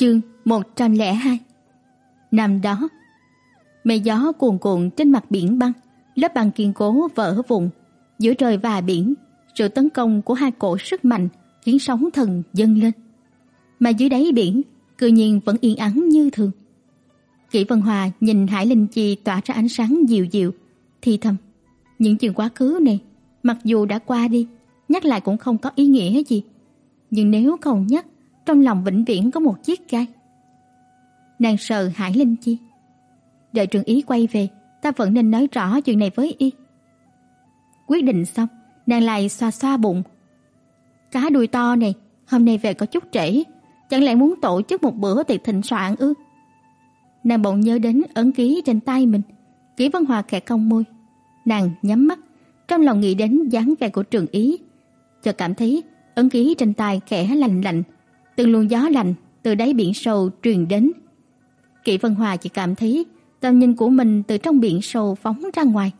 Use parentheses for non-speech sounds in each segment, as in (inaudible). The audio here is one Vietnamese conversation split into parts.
Chương 102 Năm đó, mây gió cuồn cuộn trên mặt biển băng, lớp băng kiên cố vỡ vụn. Giữa trời và biển, sự tấn công của hai cổ sức mạnh khiến sóng thần dâng lên. Mà dưới đáy biển, cự nhiên vẫn yên ắng như thường. Kỷ Vân Hòa nhìn Hải Linh Chi tỏa ra ánh sáng dịu dịu, thì thầm, những chuyện quá khứ này, mặc dù đã qua đi, nhắc lại cũng không có ý nghĩa gì. Nhưng nếu không nhắc, trong lòng vĩnh viễn có một chiếc gai. Nàng sợ Hải Linh Chi. Đợi trường ý quay về, ta vẫn nên nói rõ chuyện này với y. Quyết định xong, nàng lại xoa xoa bụng. Cá đuôi to này, hôm nay về có chút trễ, chẳng lẽ muốn tổ chức một bữa tiệc thịnh soạn ư? Nàng bỗng nhớ đến ấn ký trên tay mình, Kỷ Văn Hòa khẽ cong môi. Nàng nhắm mắt, trong lòng nghĩ đến dáng vẻ của Trường Ý, chợt cảm thấy ấn ký trên tay khẽ lạnh lạnh, từng luồng gió lạnh từ đáy biển sâu truyền đến. Kỷ Vân Hòa chỉ cảm thấy tầm nhìn của mình từ trong biển sâu phóng ra ngoài.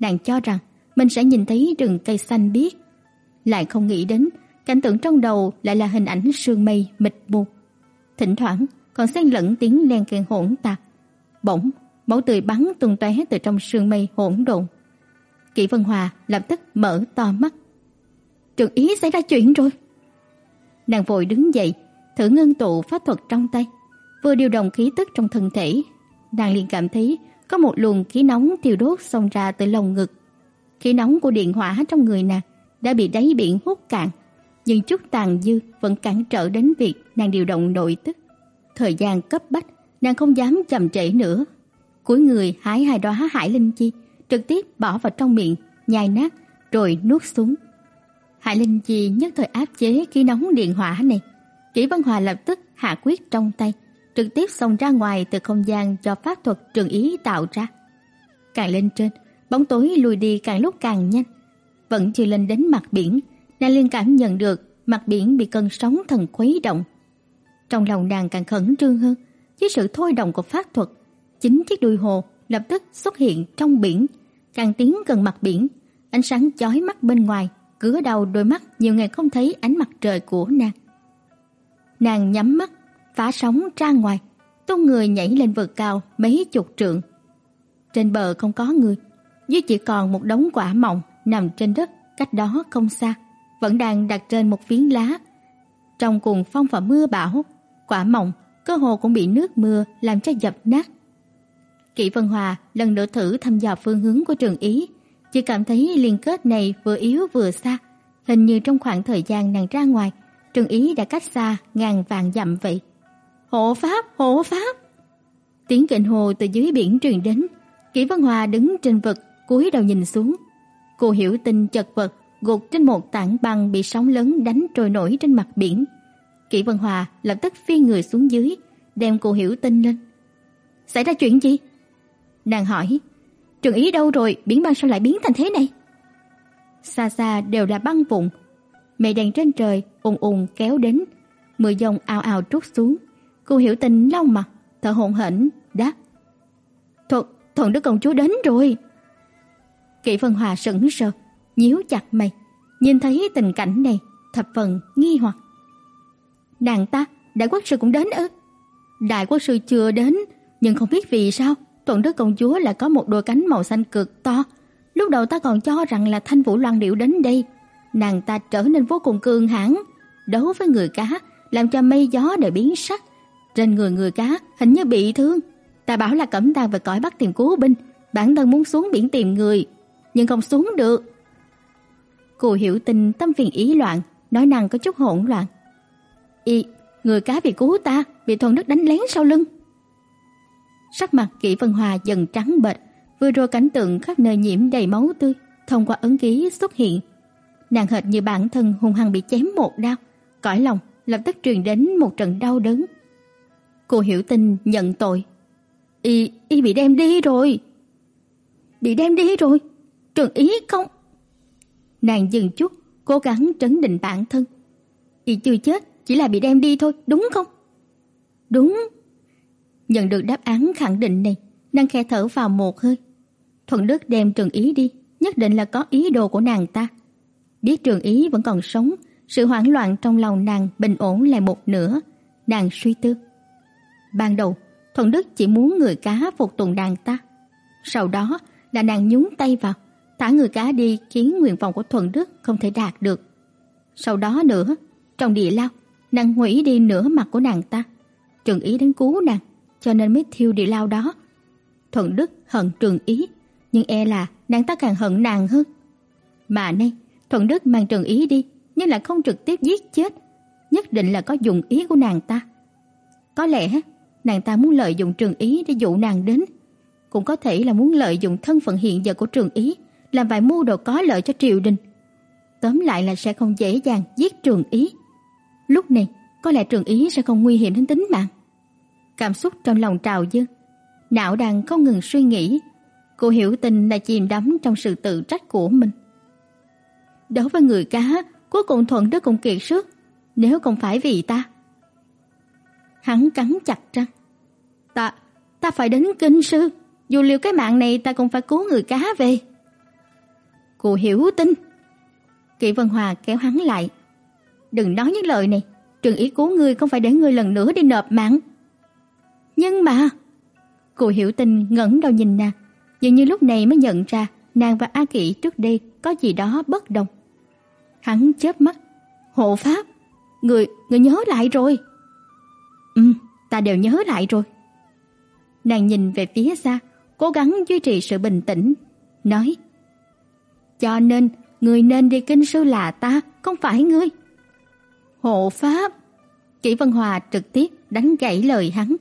Nàng cho rằng mình sẽ nhìn thấy rừng cây xanh biếc, lại không nghĩ đến cảnh tượng trong đầu lại là hình ảnh sương mây mịt mù. Thỉnh thoảng còn xen lẫn tiếng len keng hỗn tạp. Bỗng, máu tươi bắn tung tóe từ trong sương mây hỗn độn. Kỷ Vân Hòa lập tức mở to mắt. Trường ý xảy ra chuyện rồi. Nàng vội đứng dậy, thử ngưng tụ pháp thuật trong tay, vừa điều động khí tức trong thân thể, nàng liền cảm thấy có một luồng khí nóng thiêu đốt xông ra từ lồng ngực. Khí nóng của điện hỏa trong người nàng đã bị đáy biển hút cạn, nhưng chút tàn dư vẫn cản trở đến việc nàng điều động nội tức. Thời gian cấp bách, nàng không dám chậm trễ nữa. Cuối người hái hai đóa hải linh chi, trực tiếp bỏ vào trong miệng, nhai nát rồi nuốt xuống hạ Linh Chi nhất thời áp chế khí nóng điện hỏa này. Kỷ Văn Hòa lập tức hạ quyết trong tay, trực tiếp xông ra ngoài từ không gian do pháp thuật trường ý tạo ra. Càng lên trên, bóng tối lùi đi càng lúc càng nhanh. Vẫn chưa lên đến mặt biển, nàng liên cảm nhận được mặt biển bị cơn sóng thần khuấy động. Trong lòng nàng càng khẩn trương hơn, với sự thôi động của pháp thuật, chính chiếc đuôi hồ lập tức xuất hiện trong biển, càng tiến gần mặt biển, ánh sáng chói mắt bên ngoài cứa đầu đôi mắt nhiều ngày không thấy ánh mặt trời của nàng. Nàng nhắm mắt, phá sóng ra ngoài, tung người nhảy lên vực cao mấy chục trượng. Trên bờ không có người, dưới chỉ còn một đống quả mọng nằm trên đất cách đó không xa, vẫn đang đặt trên một phiến lá. Trong cuồng phong và mưa bão, quả mọng cơ hồ cũng bị nước mưa làm cho dập nát. Kỷ Vân Hòa lần nữa thử thăm dò phương hướng của Trường Ý, chỉ cảm thấy liên kết này vừa yếu vừa xa, hình như trong khoảng thời gian nàng ra ngoài, Trường Ý đã cách xa ngàn vạn dặm vậy. Hộ pháp, hộ pháp. Tiếng kinh hồ từ dưới biển truyền đến, Kỷ Văn Hòa đứng trên vực, cúi đầu nhìn xuống. Cô hiểu tình chật vật, gục trên một tảng băng bị sóng lớn đánh trôi nổi trên mặt biển. Kỷ Văn Hòa lập tức phi người xuống dưới, đem cô hiểu tình lên. Xảy ra chuyện gì? Nàng hỏi, Trường ý đâu rồi, biển băng sao lại biến thành thế này? Xa xa đều là băng vụn. Mây đèn trên trời ùn ùn kéo đến, mưa dòng ào ào trút xuống. Cô hiểu tình lau mặt, thở hổn hển, đáp: "Thuận, thuận đức công chúa đến rồi." Kỷ Vân Hòa sững sờ, nhíu chặt mày, nhìn thấy tình cảnh này, thập phần nghi hoặc. Nàng ta, đại quốc sư cũng đến ư? Đại quốc sư chưa đến, nhưng không biết vì sao Thuận Đức công chúa lại có một đôi cánh màu xanh cực to. Lúc đầu ta còn cho rằng là Thanh Vũ Loan Điệu đến đây, nàng ta trở nên vô cùng cương hãn, đấu với người cá, làm cho mây gió đều biến sắc. Trên người người cá hình như bị thương. Ta bảo là Cẩm Tàng về cõi bắt tìm cứu binh, bản thân muốn xuống biển tìm người, nhưng không xuống được. Cô hiểu tình tâm phiền ý loạn, nói năng có chút hỗn loạn. Y, người cá bị cứu ta, bị thuần Đức đánh lén sau lưng. Sắc mặt Kỷ Vân Hòa dần trắng bệch, vừa rồi cảnh tượng khắp nơi nhiễm đầy máu tươi thông qua ấn ký xuất hiện. Nàng hệt như bản thân hung hăng bị chém một đao, cõi lòng lập tức truyền đến một trận đau đớn. Cô hiểu tình nhận tội. Y, y bị đem đi rồi. Bị đem đi rồi. Trường ý không. Nàng dừng chút, cố gắng trấn định bản thân. Y chưa chết, chỉ là bị đem đi thôi, đúng không? Đúng. Nhận được đáp án khẳng định này, nàng khẽ thở vào một hơi. Thuận Đức đem Trường Ý đi, nhất định là có ý đồ của nàng ta. Biết Trường Ý vẫn còn sống, sự hoảng loạn trong lòng nàng bình ổn lại một nửa, nàng suy tư, Ban đầu, Thuận Đức chỉ muốn người cá phục tùng nàng ta. Sau đó là nàng nhúng tay vào, thả người cá đi khiến nguyện vọng của Thuận Đức không thể đạt được. Sau đó nữa, trong địa lao, nàng hủy đi nửa mặt của nàng ta. Trường Ý đến cứu nàng, cho nên mới thiêu địa lao đó. Thuận Đức hận Trường Ý, nhưng e là nàng ta càng hận nàng hơn. Mà nay, Thuận Đức mang Trường Ý đi, nhưng lại không trực tiếp giết chết, nhất định là có dùng ý của nàng ta. Có lẽ nàng ta muốn lợi dụng Trường Ý để dụ nàng đến, cũng có thể là muốn lợi dụng thân phận hiện giờ của Trường Ý làm vài mưu đồ có lợi cho triều đình. Tóm lại là sẽ không dễ dàng giết Trường Ý. Lúc này, có lẽ Trường Ý sẽ không nguy hiểm đến tính mạng. Cảm xúc trong lòng trào dâng, não đang không ngừng suy nghĩ. Cô hiểu tình là chìm đắm trong sự tự trách của mình. Đối với người cá, cuối cùng Thuận Đức cũng kiệt sức, nếu không phải vì ta. Hắn cắn chặt răng. Ta, ta phải đến kinh sư, dù liều cái mạng này ta cũng phải cứu người cá về. Cô hiểu tin. Kỷ Vân Hòa kéo hắn lại. Đừng nói những lời này, trường ý cứu ngươi không phải để ngươi lần nữa đi nộp mạng. Nhưng mà... Cô hiểu tình ngẩng đầu nhìn nàng, dường như lúc này mới nhận ra nàng và A Kỷ trước đây có gì đó bất đồng. Hắn chớp mắt, "Hộ pháp, người người nhớ lại rồi?" "Ừm, ta đều nhớ lại rồi." Nàng nhìn về phía xa, cố gắng duy trì sự bình tĩnh, nói: "Cho nên người nên đi kinh sư là ta, không phải ngươi." "Hộ pháp?" Kỷ Vân Hòa trực tiếp đánh gãy lời hắn.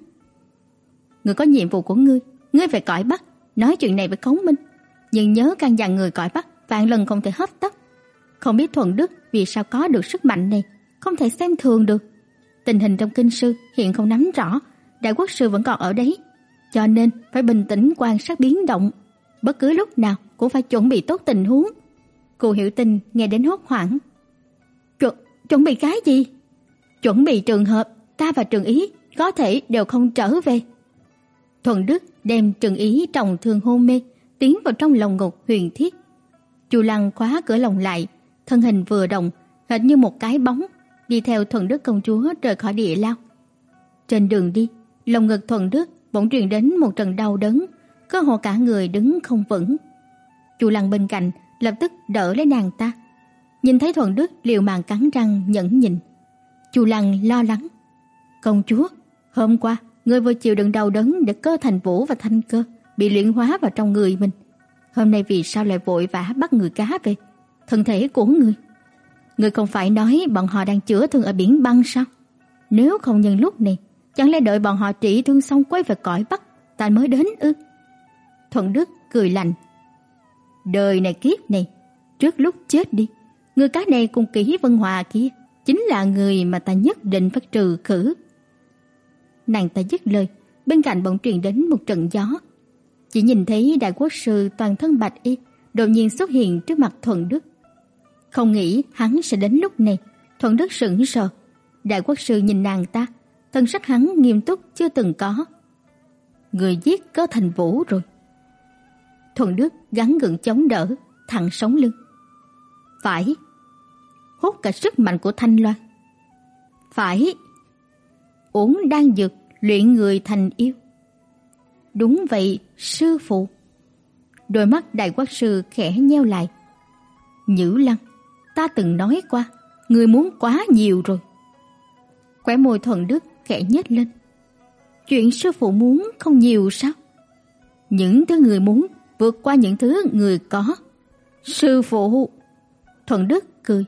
"Ngươi có nhiệm vụ của ngươi, ngươi phải cõi Bắc, nói chuyện này với Cống Minh, nhưng nhớ căn dặn người cõi Bắc vạn lần không thể hấp tấp. Không biết Thuận Đức vì sao có được sức mạnh này, không thể xem thường được. Tình hình trong kinh sư hiện không nắm rõ, đại quốc sư vẫn còn ở đấy, cho nên phải bình tĩnh quan sát biến động, bất cứ lúc nào cũng phải chuẩn bị tốt tình huống. Cô Hiểu Tình nghe đến hốt hoảng. Chuẩn chuẩn bị cái gì? Chuẩn bị trường hợp ta và Trường Ý có thể đều không trở về. Thuận Đức đem Trường Ý trọng thương hôn mê, tiến vào trong lồng ngục huyền thiết. Chu Lăng khóa cửa lồng lại, thân hình vừa động, hệt như một cái bóng, đi theo Thuận Đức công chúa rời khỏi địa lao. Trên đường đi, lồng ngực Thuận Đức bỗng truyền đến một trận đau đớn, cơ hồ cả người đứng không vững. Chu Lăng bên cạnh lập tức đỡ lấy nàng ta. Nhìn thấy Thuận Đức liều mạng cắn răng nhẫn nhịn. Chu Lăng lo lắng. "Công chúa, hôm qua người vừa chịu đựng đau đớn để cơ thành vũ và thanh cơ bị luyện hóa vào trong người mình. Hôm nay vì sao lại vội vã bắt người cá về? Thân thể của người người không phải nói bọn họ đang chữa thương ở biển băng sao? Nếu không nhân lúc này, chẳng lẽ đợi bọn họ trị thương xong quay về cõi Bắc, ta mới đến ư? Thuận Đức cười lạnh. Đời này kiếp này, trước lúc chết đi, người cá này cùng kỹ Vân Hòa kia chính là người mà ta nhất định phải trừ khử. Nàng ta dứt lời, bên cạnh bỗng truyền đến một trận gió chỉ nhìn thấy đại quốc sư toàn thân bạch y đột nhiên xuất hiện trước mặt Thuận Đức. Không nghĩ hắn sẽ đến lúc này, Thuận Đức sững sờ. Đại quốc sư nhìn nàng ta, thân sắc hắn nghiêm túc chưa từng có. Người giết có thành vũ rồi. Thuận Đức gắn gượng chống đỡ, thẳng sống lưng. Phải. Hút cả sức mạnh của Thanh Loan. Phải. Uống đang dược luyện người thành yêu. Đúng vậy, sư phụ. Đôi mắt đại quốc sư khẽ nheo lại. Nhữ lăng, ta từng nói qua, người muốn quá nhiều rồi. Khóe môi thuần đức khẽ nhếch lên. Chuyện sư phụ muốn không nhiều sao? Những thứ người muốn vượt qua những thứ người có. Sư phụ! Thuần đức cười.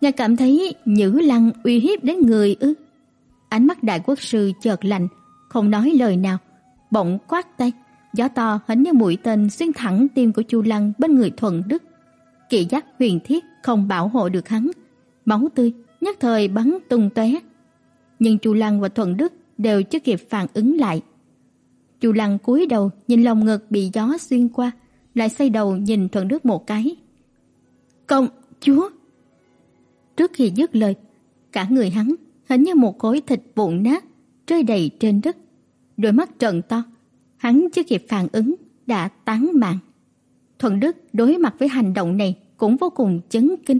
Ngài cảm thấy Nhữ Lăng uy hiếp đến người ư? Ánh mắt đại quốc sư chợt lạnh, không nói lời nào, bỗng quát tay, gió to hấn như mũi tên xuyên thẳng tim của Chu Lăng bên người Thuận Đức. Kỵ giác huyền thiết không bảo hộ được hắn, máu tươi nhất thời bắn tung tóe. Nhưng Chu Lăng và Thuận Đức đều chưa kịp phản ứng lại. Chu Lăng cúi đầu nhìn lồng ngực bị gió xuyên qua, lại xoay đầu nhìn Thuận Đức một cái. "Công chúa!" Trước khi dứt lời, cả người hắn hình như một khối thịt vụn nát rơi đầy trên đất đôi mắt trợn to, hắn chưa kịp phản ứng đã tán mạng. Thuận Đức đối mặt với hành động này cũng vô cùng chấn kinh,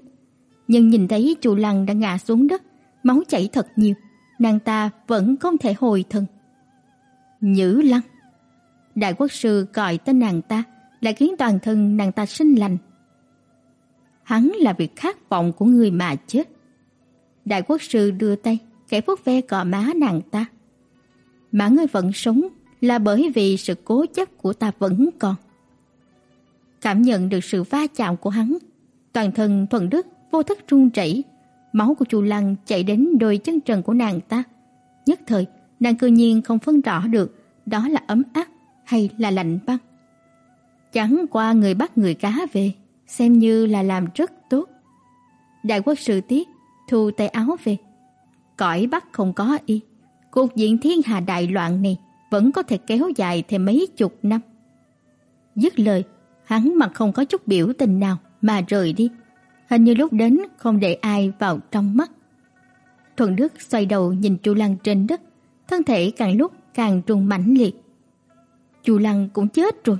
nhưng nhìn thấy Chu Lăng đã ngã xuống đất, máu chảy thật nhiều, nàng ta vẫn không thể hồi thần, Nhữ Lăng. Đại quốc sư gọi tên nàng ta, lại khiến toàn thân nàng ta sinh lành. Hắn là việc khát vọng của người mà chết. Đại quốc sư đưa tay, khẽ vuốt ve cọ má nàng ta. Mà ngươi vẫn sống là bởi vì sự cố chấp của ta vẫn còn. Cảm nhận được sự va chạm của hắn, toàn thân thuần đức vô thức run rẩy, máu của Chu Lăng chảy đến đôi chân trần của nàng ta. Nhất thời, nàng cư nhiên không phân rõ được đó là ấm áp hay là lạnh băng. Chẳng qua người bắt người cá về, xem như là làm rất tốt. Đại quốc sư tiếc thu tay áo về. Cõi Bắc không có y, cuộc diện thiên hà đại loạn này vẫn có thể kéo dài thêm mấy chục năm. Dứt lời, hắn mặt không có chút biểu tình nào mà rời đi. Hình như lúc đến không để ai vào trong mắt. Thuận Đức xoay đầu nhìn Chu Lăng trên đất, thân thể càng lúc càng rung mãnh liệt. Chu Lăng cũng chết rồi,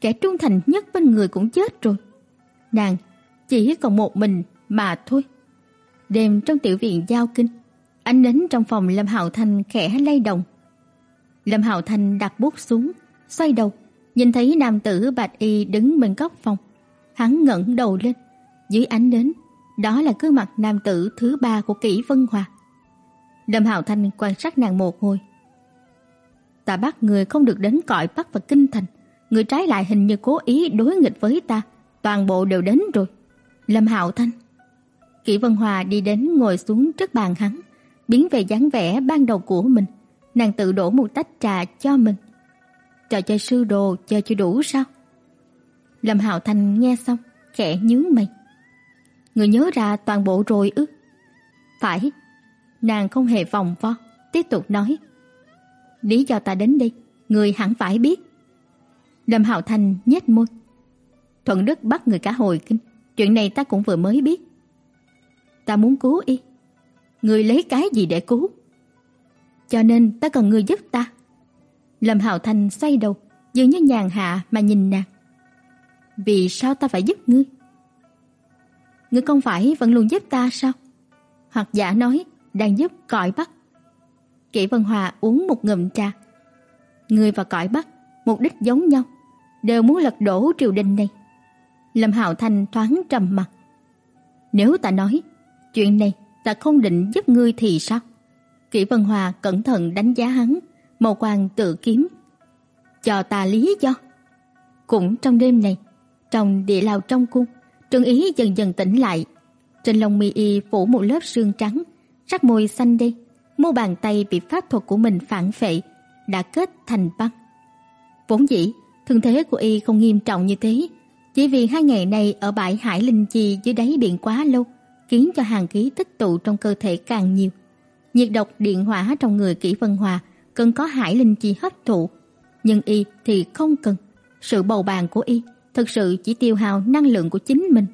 kẻ trung thành nhất bên người cũng chết rồi. Nàng chỉ còn một mình mà thôi. Đêm trong tiểu viện giao kinh, ánh nến trong phòng Lâm Hạo Thành khẽ lay động. Lâm Hạo thành đặt bút xuống, xoay đầu, nhìn thấy nam tử bạch y đứng bên góc phòng. Hắn ngẩng đầu lên, dưới ánh nến, đó là gương mặt nam tử thứ ba của Kỷ Vân Hòa. Lâm Hạo thành quan sát nàng một hồi. Ta bắt người không được đến cõi Bắc và Kinh Thành, người trái lại hình như cố ý đối nghịch với ta, toàn bộ đều đến rồi. Lâm Hạo Thanh. Kỷ Vân Hòa đi đến ngồi xuống trước bàn hắn, biến về dáng vẻ ban đầu của mình, nàng tự đổ một tách trà cho mình. Trò chơi sư đồ chơi chưa đủ sao? Lâm Hạo Thanh nghe xong, khẽ nhướng mày. Người nhớ ra toàn bộ rồi ư? Phải. Nàng không hề vòng vo, tiếp tục nói. Lý do ta đến đây, người hẳn phải biết. Lâm Hạo Thanh nhếch môi. Thuận Đức bắt người cả hồi kinh, chuyện này ta cũng vừa mới biết. Ta muốn cứu y. Người lấy cái gì để cứu? Cho nên ta cần người giúp ta. Lâm Hạo Thanh xoay đầu, dường như nhàn hạ mà nhìn nàng. Vì sao ta phải giúp ngươi? Ngươi không phải vẫn luôn giúp ta sao? Hoặc giả nói đang giúp cõi Bắc. Kỷ Vân Hòa uống một ngụm trà. Ngươi và cõi Bắc mục đích giống nhau, đều muốn lật đổ triều đình này. Lâm Hạo Thanh thoáng trầm mặt. Nếu ta nói chuyện này ta không định giúp ngươi thì sao? Kỷ Vân Hòa cẩn thận đánh giá hắn, màu quang tự kiếm. Cho ta lý do. Cũng trong đêm này, trong địa lao trong cung, Trương Ý dần dần tỉnh lại. Trên lông mi y phủ một lớp sương trắng, sắc môi xanh đi, mu bàn tay bị pháp thuật của mình phản phệ, đã kết thành băng. Vốn dĩ, thương thế của y không nghiêm trọng như thế, chỉ vì hai ngày này ở bãi Hải Linh Chi dưới đáy biển quá lâu, khiến cho hàng khí tích tụ trong cơ thể càng nhiều. Nhiệt độc điện hỏa trong người Kỷ Vân Hòa cần có Hải Linh Chi hấp thụ, nhưng y thì không cần. Sự bầu bàn của y thực sự chỉ tiêu hao năng lượng của chính mình.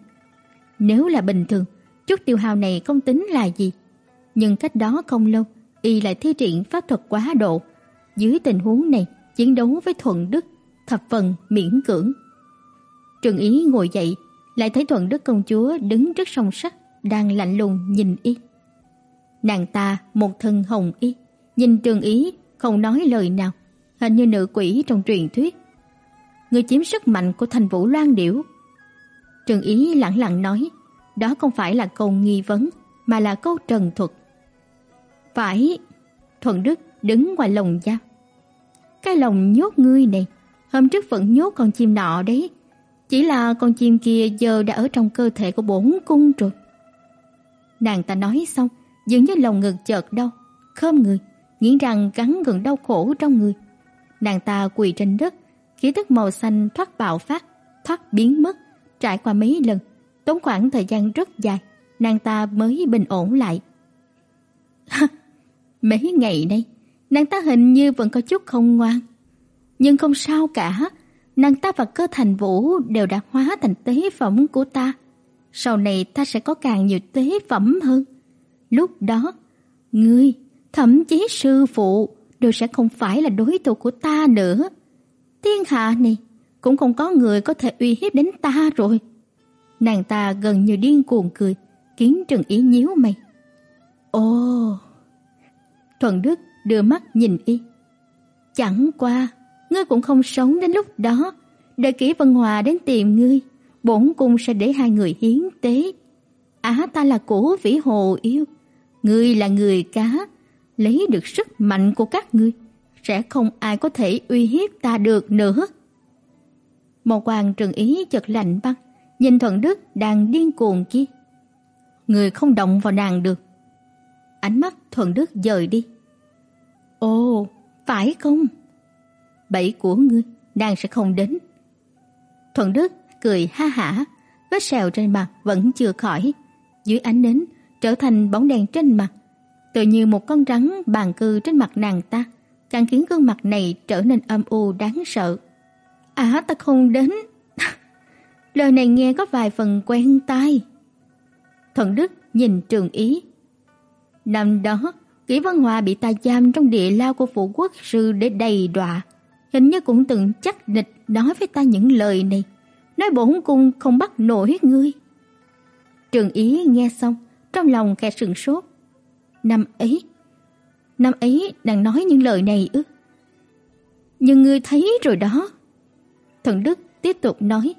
Nếu là bình thường, chút tiêu hao này không tính là gì. Nhưng cách đó không lâu, y lại thi triển pháp thuật quá độ. Dưới tình huống này, chiến đấu với Thuận Đức thập phần miễn cưỡng. Trừng Ý ngồi dậy, lại thấy Thuận Đức công chúa đứng trước song sắt, đang lạnh lùng nhìn y. Nàng ta một thân hồng y, nhìn Trường Ý không nói lời nào, hình như nữ quỷ trong truyền thuyết người chiếm sức mạnh của thành vũ loan điểu. trường Ý lặng lặng nói, đó không phải là câu nghi vấn, mà là câu trần thuật. Phải, Thuận Đức đứng ngoài lồng giam. Cái lồng nhốt ngươi này, hôm trước vẫn nhốt con chim nọ đấy. Chỉ là con chim kia giờ đã ở trong cơ thể của bổn cung rồi. Nàng ta nói xong, dường như lòng ngực chợt đau, khom người, nghĩ rằng gắn gần đau khổ trong người. Nàng ta quỳ trên đất, khí tức màu xanh thoát bạo phát, thoát biến mất, trải qua mấy lần, tốn khoảng thời gian rất dài, nàng ta mới bình ổn lại. mấy ngày nay, nàng ta hình như vẫn có chút không ngoan. Nhưng không sao cả, nàng ta và cơ thành vũ đều đã hóa thành tế phẩm của ta. Sau này ta sẽ có càng nhiều tế phẩm hơn. Lúc đó, ngươi, thậm chí sư phụ đều sẽ không phải là đối thủ của ta nữa thiên hạ này cũng không có người có thể uy hiếp đến ta rồi. Nàng ta gần như điên cuồng cười, Kiến Trừng Ý nhíu mày. Ồ! Thuận Đức đưa mắt nhìn y. Chẳng qua, ngươi cũng không sống đến lúc đó, đợi Kỷ Vân Hòa đến tìm ngươi, bổn cung sẽ để hai người hiến tế. Á ta là cổ vĩ hồ yêu, ngươi là người cá, lấy được sức mạnh của các ngươi, sẽ không ai có thể uy hiếp ta được nữa. Một hoàng trừng ý chợt lạnh băng, nhìn Thuận Đức đang điên cuồng kia. Người không động vào nàng được. Ánh mắt Thuận Đức dời đi. Ồ, phải không? Bẫy của ngươi, nàng sẽ không đến. Thuận Đức cười ha hả, vết sẹo trên mặt vẫn chưa khỏi. Dưới ánh nến trở thành bóng đèn trên mặt, tự như một con rắn bàn cư trên mặt nàng ta, càng khiến gương mặt này trở nên âm u đáng sợ. À ta không đến. (laughs) Lời này nghe có vài phần quen tai. Thuận Đức nhìn Trường Ý. Năm đó, Kỷ Văn Hòa bị ta giam trong địa lao của phụ quốc sư để đầy đọa. Hình như cũng từng chắc địch nói với ta những lời này. Nói bổn cung không bắt nổi ngươi. Trường Ý nghe xong, trong lòng khẽ sừng sốt. Năm ấy, năm ấy đang nói những lời này ư? Nhưng ngươi thấy rồi đó. Thần Đức tiếp tục nói.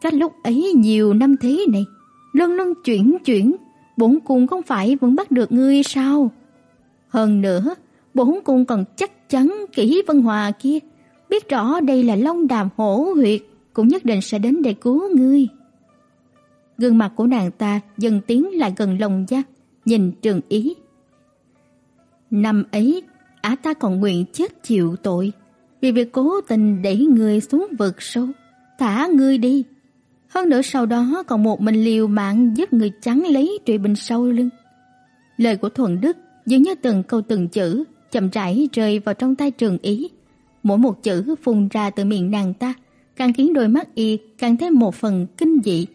Cách lúc ấy nhiều năm thế này, luân luân chuyển chuyển, bổn cung không phải vẫn bắt được ngươi sao? Hơn nữa, bổn cung còn chắc chắn kỹ Vân Hòa kia biết rõ đây là Long Đàm hổ huyệt, cũng nhất định sẽ đến để cứu ngươi. Gương mặt của nàng ta dần tiến lại gần lòng gia, nhìn Trường Ý. Năm ấy, á ta còn nguyện chết chịu tội, vì việc cố tình đẩy người xuống vực sâu, thả ngươi đi. Hơn nữa sau đó còn một mình liều mạng giúp người trắng lấy trụy bình sau lưng. Lời của Thuận Đức dường như từng câu từng chữ chậm rãi rơi vào trong tay Trường Ý. Mỗi một chữ phun ra từ miệng nàng ta, càng khiến đôi mắt y càng thêm một phần kinh dị.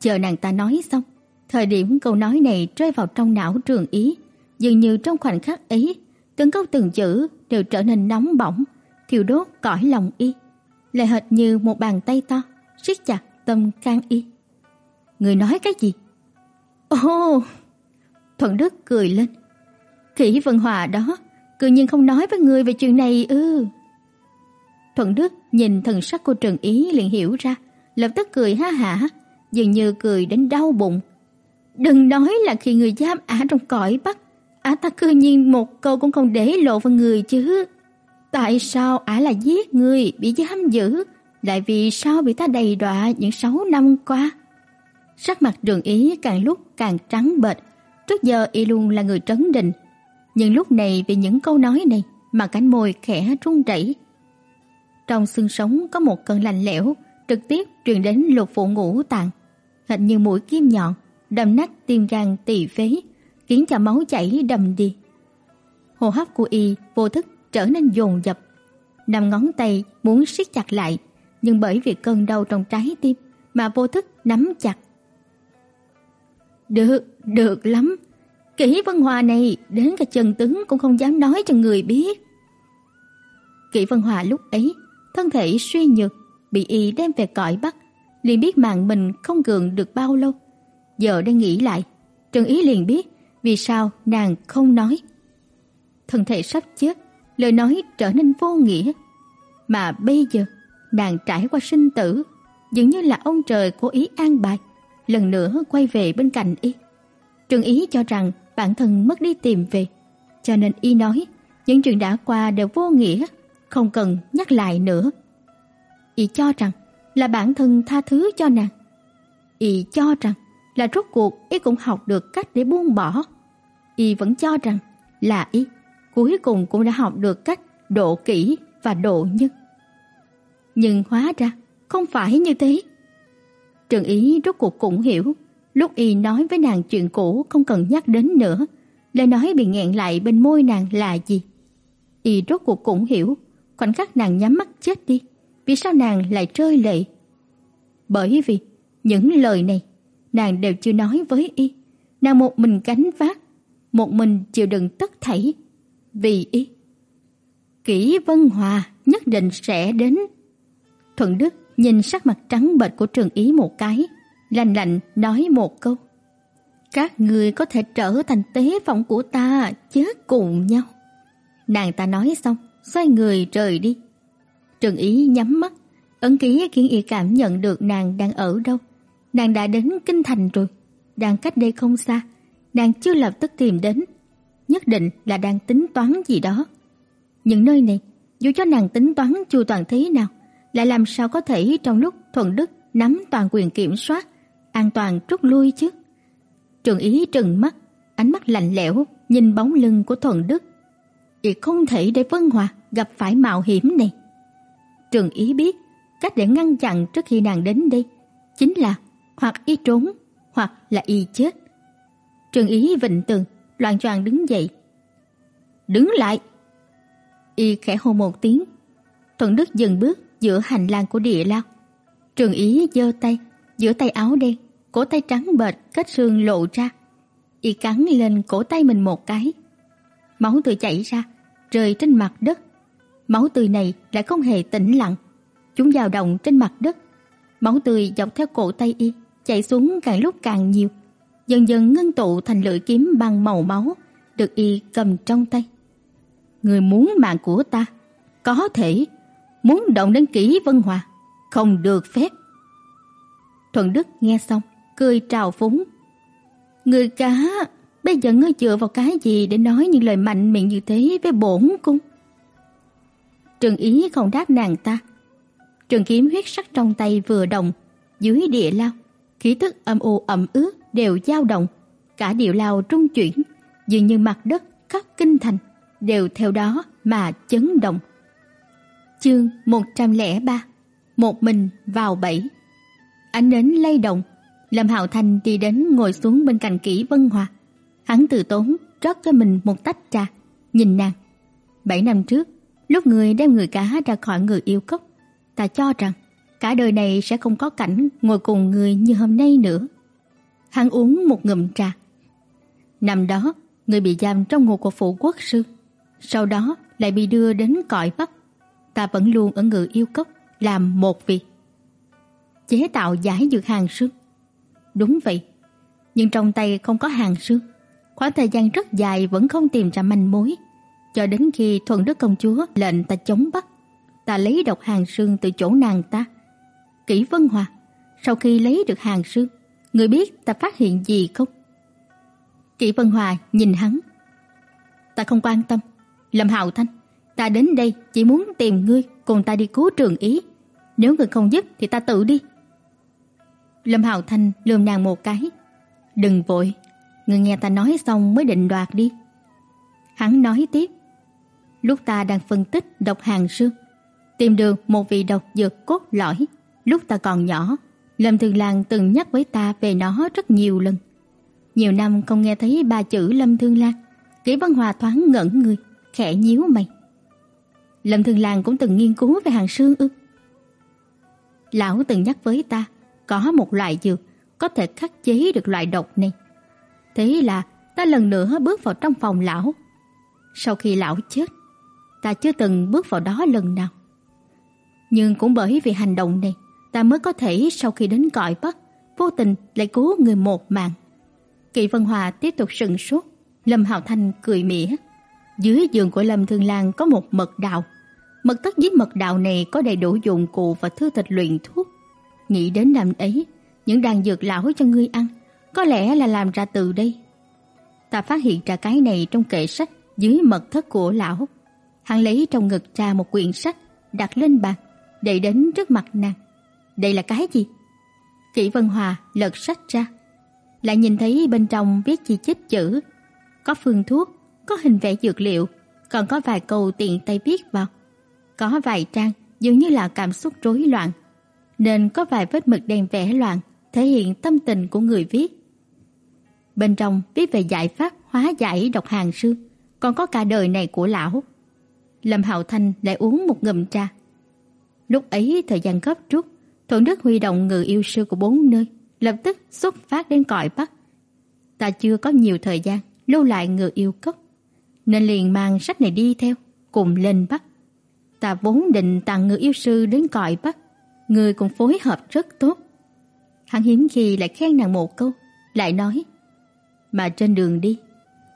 Chờ nàng ta nói xong, thời điểm câu nói này rơi vào trong não Trường Ý, dường như trong khoảnh khắc ấy, từng câu từng chữ đều trở nên nóng bỏng, thiêu đốt cõi lòng y, lại hệt như một bàn tay to siết chặt tâm can y. Người nói cái gì? Ồ! Thuận Đức cười lên. Kỷ Vân Hòa đó, cư nhiên không nói với người về chuyện này ư? Thuận Đức nhìn thần sắc của Trần Ý liền hiểu ra, lập tức cười ha hả, dường như cười đến đau bụng. Đừng nói là khi người giam ả trong cõi Bắc, ả ta cư nhiên một câu cũng không để lộ vào người chứ. Tại sao ả là giết người, bị giam giữ, lại vì sao bị ta đầy đọa những sáu năm qua? Sắc mặt Đường Ý càng lúc càng trắng bệch, trước giờ y luôn là người trấn định, nhưng lúc này vì những câu nói này mà cánh môi khẽ run rẩy. Trong xương sống có một cơn lạnh lẽo trực tiếp truyền đến lục phủ ngũ tạng, hệt như mũi kim nhọn đâm nát tim gan tỳ phế, khiến cho máu chảy đầm đi. Hô hấp của y vô thức trở nên dồn dập. Năm ngón tay muốn siết chặt lại, nhưng bởi vì cơn đau trong trái tim mà vô thức nắm chặt. Được, được lắm. Kỷ Vân Hòa này đến cả Trần tướng cũng không dám nói cho người biết. Kỷ Vân Hòa lúc ấy, thân thể suy nhược, bị y đem về cõi Bắc, liền biết mạng mình không gượng được bao lâu. Giờ đang nghĩ lại, Trần Ý liền biết vì sao nàng không nói. Thân thể sắp chết, lời nói trở nên vô nghĩa. Mà bây giờ, nàng trải qua sinh tử, dường như là ông trời cố ý an bài, lần nữa quay về bên cạnh y. Trần Ý cho rằng bản thân mất đi tìm về, cho nên y nói những chuyện đã qua đều vô nghĩa, không cần nhắc lại nữa. Y cho rằng là bản thân tha thứ cho nàng. Y cho rằng là rốt cuộc y cũng học được cách để buông bỏ. Y vẫn cho rằng là y cuối cùng cũng đã học được cách độ kỹ và độ nhân. Nhưng hóa ra không phải như thế. Trần Ý rốt cuộc cũng hiểu, lúc y nói với nàng chuyện cũ không cần nhắc đến nữa, lời nói bị nghẹn lại bên môi nàng là gì. Y rốt cuộc cũng hiểu, khoảnh khắc nàng nhắm mắt chết đi, vì sao nàng lại rơi lệ. Bởi vì những lời này nàng đều chưa nói với y, nàng một mình gánh vác, một mình chịu đựng tất thảy vì y. Kỷ Vân Hòa nhất định sẽ đến. Thuận Đức nhìn sắc mặt trắng bệch của Trường Ý một cái, lạnh lạnh nói một câu. Các người có thể trở thành tế phẩm của ta chết cùng nhau. Nàng ta nói xong, xoay người rời đi. Trừng Ý nhắm mắt, ấn ký khiến y cảm nhận được nàng đang ở đâu. Nàng đã đến kinh thành rồi, đang cách đây không xa, nàng chưa lập tức tìm đến, nhất định là đang tính toán gì đó. Những nơi này, dù cho nàng tính toán chu toàn thế nào, lại làm sao có thể trong lúc thuận đức nắm toàn quyền kiểm soát, an toàn rút lui chứ? Trường Ý trừng mắt, ánh mắt lạnh lẽo nhìn bóng lưng của Thuận Đức. Y không thể để Vân Hòa gặp phải mạo hiểm này. Trường Ý biết, cách để ngăn chặn trước khi nàng đến đây chính là hoặc y trốn, hoặc là y chết. Trường Ý vịnh tường, loạn choạng đứng dậy. "Đứng lại!" Y khẽ hô một tiếng. Thuận Đức dừng bước giữa hành lang của địa lao. Trường Ý giơ tay, giữa tay áo đen, cổ tay trắng bệch kết xương lộ ra. Y cắn lên cổ tay mình một cái. Máu tươi chảy ra, rơi trên mặt đất. Máu tươi này lại không hề tĩnh lặng, chúng dao động trên mặt đất. Máu tươi dọc theo cổ tay y, chảy xuống càng lúc càng nhiều, dần dần ngưng tụ thành lưỡi kiếm bằng màu máu, được y cầm trong tay. Người muốn mạng của ta, có thể muốn động đến kỹ Vân Hòa, không được phép. Thuận Đức nghe xong, cười trào phúng. Người cá, bây giờ ngươi dựa vào cái gì để nói những lời mạnh miệng như thế với bổn cung? Trừng Ý không đáp nàng ta. Trường kiếm huyết sắc trong tay vừa động, dưới địa lao, khí tức âm u ẩm ướt đều dao động, cả địa lao trung chuyển, dường như mặt đất khắp kinh thành đều theo đó mà chấn động. Chương 103 Một mình vào bẫy Ánh nến lay động, Lâm Hạo Thành đi đến ngồi xuống bên cạnh Kỷ Vân Hòa. Hắn từ tốn rót cho mình một tách trà, nhìn nàng. Bảy năm trước, lúc người đem người cá ra khỏi người yêu cốc, ta cho rằng cả đời này sẽ không có cảnh ngồi cùng người như hôm nay nữa. Hắn uống một ngụm trà. Năm đó, người bị giam trong ngục của phủ quốc sư, sau đó lại bị đưa đến cõi Bắc. Ta vẫn luôn ở ngự yêu cốc làm một việc. Chế tạo giải dược hàng sương. Đúng vậy, nhưng trong tay không có hàng sương. Khoảng thời gian rất dài vẫn không tìm ra manh mối, cho đến khi Thuận Đức công chúa lệnh ta chống bắt, ta lấy độc hàng sương từ chỗ nàng ta. Kỷ Vân Hòa, sau khi lấy được hàng sương, người biết ta phát hiện gì không? Kỷ Vân Hòa nhìn hắn. Ta không quan tâm, Lâm Hạo Thanh, ta đến đây chỉ muốn tìm ngươi cùng ta đi cứu Trường Ý. Nếu ngươi không giúp thì ta tự đi. Lâm Hạo Thanh lườm nàng một cái. "Đừng vội, ngươi nghe ta nói xong mới định đoạt đi." Hắn nói tiếp. Lúc ta đang phân tích độc hàng xương, tìm được một vị độc dược cốt lõi, lúc ta còn nhỏ, Lâm Thường Lan từng nhắc với ta về nó rất nhiều lần. Nhiều năm không nghe thấy ba chữ Lâm Thương Lan, Kỷ Văn Hòa thoáng ngẩn người, khẽ nhíu mày. Lâm Thường Lan cũng từng nghiên cứu về hàng xương ư? Lão từng nhắc với ta, có một loại dược có thể khắc chế được loại độc này. Thế là ta lần nữa bước vào trong phòng lão. Sau khi lão chết, ta chưa từng bước vào đó lần nào. Nhưng cũng bởi vì hành động này, ta mới có thể sau khi đến cõi Bắc, vô tình lại cứu người một mạng. Kỵ Vân Hòa tiếp tục sừng sốt, Lâm Hạo Thanh cười mỉa. Dưới giường của Lâm Thương Lan có một mật đạo. Mật tất dưới mật đạo này có đầy đủ dụng cụ và thư tịch luyện thuốc. Nghĩ đến năm ấy, những đàn dược lão cho ngươi ăn, có lẽ là làm ra từ đây. Ta phát hiện ra cái này trong kệ sách dưới mật thất của lão. Hắn lấy trong ngực ra một quyển sách, đặt lên bàn, đẩy đến trước mặt nàng. Đây là cái gì? Kỷ Vân Hòa lật sách ra, lại nhìn thấy bên trong viết chi chít chữ, có phương thuốc, có hình vẽ dược liệu, còn có vài câu tiện tay viết vào. Có vài trang dường như là cảm xúc rối loạn, nên có vài vết mực đen vẽ loạn, thể hiện tâm tình của người viết. Bên trong viết về giải pháp hóa giải độc hàng sư, còn có cả đời này của lão. Lâm Hạo Thanh lại uống một ngụm trà. Lúc ấy thời gian gấp rút, Thuận Đức huy động người yêu sư của bốn nơi, lập tức xuất phát đến cõi Bắc. Ta chưa có nhiều thời gian lưu lại người yêu cốc, nên liền mang sách này đi theo, cùng lên Bắc. Ta vốn định tặng người yêu sư đến cõi Bắc, người cũng phối hợp rất tốt. Hắn hiếm khi lại khen nàng một câu, lại nói: "Mà trên đường đi,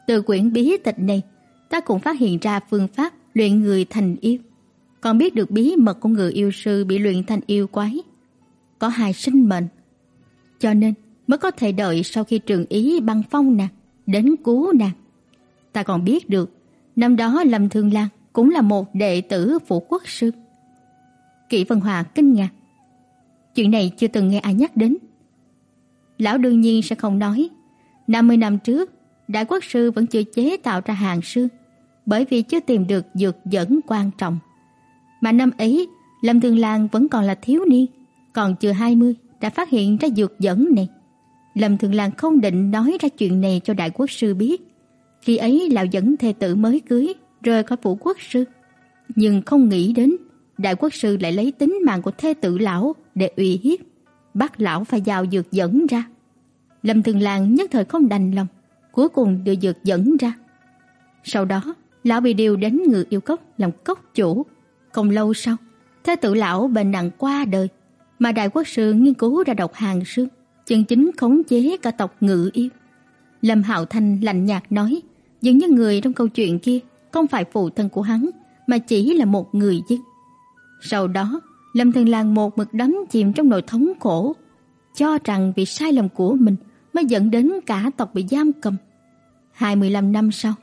từ quyển bí tịch này, ta cũng phát hiện ra phương pháp luyện người thành yêu. Còn biết được bí mật của người yêu sư bị luyện thành yêu quái. Có hai sinh mệnh. Cho nên mới có thể đợi sau khi trường ý băng phong nàng đến cứu nàng. Ta còn biết được, năm đó Lâm Thương Lan cũng là một đệ tử phủ quốc sư. Kỷ Vân Hòa kinh ngạc. Chuyện này chưa từng nghe ai nhắc đến. Lão đương nhiên sẽ không nói. 50 năm trước, Đại quốc sư vẫn chưa chế tạo ra hàng sư bởi vì chưa tìm được dược dẫn quan trọng. Mà năm ấy, Lâm Thương Lan vẫn còn là thiếu niên, còn chưa 20 đã phát hiện ra dược dẫn này. Lâm Thường Lan không định nói ra chuyện này cho đại quốc sư biết. Khi ấy lão dẫn thê tử mới cưới, rời khỏi phủ quốc sư. Nhưng không nghĩ đến, đại quốc sư lại lấy tính mạng của thê tử lão để uy hiếp, bắt lão phải giao dược dẫn ra. Lâm Thường Lan nhất thời không đành lòng, cuối cùng đưa dược dẫn ra. Sau đó, lão bị điều đến ngự yêu cốc làm cốc chủ. Không lâu sau, thế tử lão bệnh nặng qua đời, mà đại quốc sư nghiên cứu ra độc hàng xương chân chính khống chế cả tộc ngự yêu. Lâm Hạo Thanh lạnh nhạt nói, dường như người trong câu chuyện kia không phải phụ thân của hắn, mà chỉ là một người dân. Sau đó, Lâm thường Lang một mực đắm chìm trong nỗi thống khổ, cho rằng vì sai lầm của mình mới dẫn đến cả tộc bị giam cầm. 25 năm sau,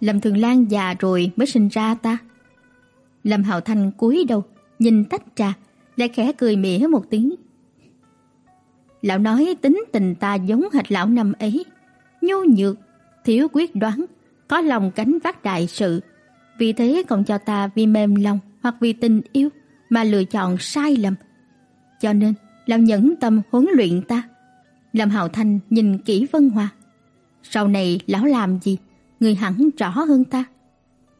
Lâm Thường Lan già rồi mới sinh ra ta. Lâm Hạo Thanh cúi đầu, nhìn tách trà, lại khẽ cười mỉa một tiếng, Lão nói tính tình ta giống hệt lão năm ấy, nhu nhược, thiếu quyết đoán, có lòng cánh vác đại sự. Vì thế còn cho ta vì mềm lòng hoặc vì tình yêu mà lựa chọn sai lầm. Cho nên, làm nhẫn tâm huấn luyện ta. Lâm Hạo Thanh nhìn kỹ Vân Hoa. Sau này lão làm gì, người hẳn rõ hơn ta.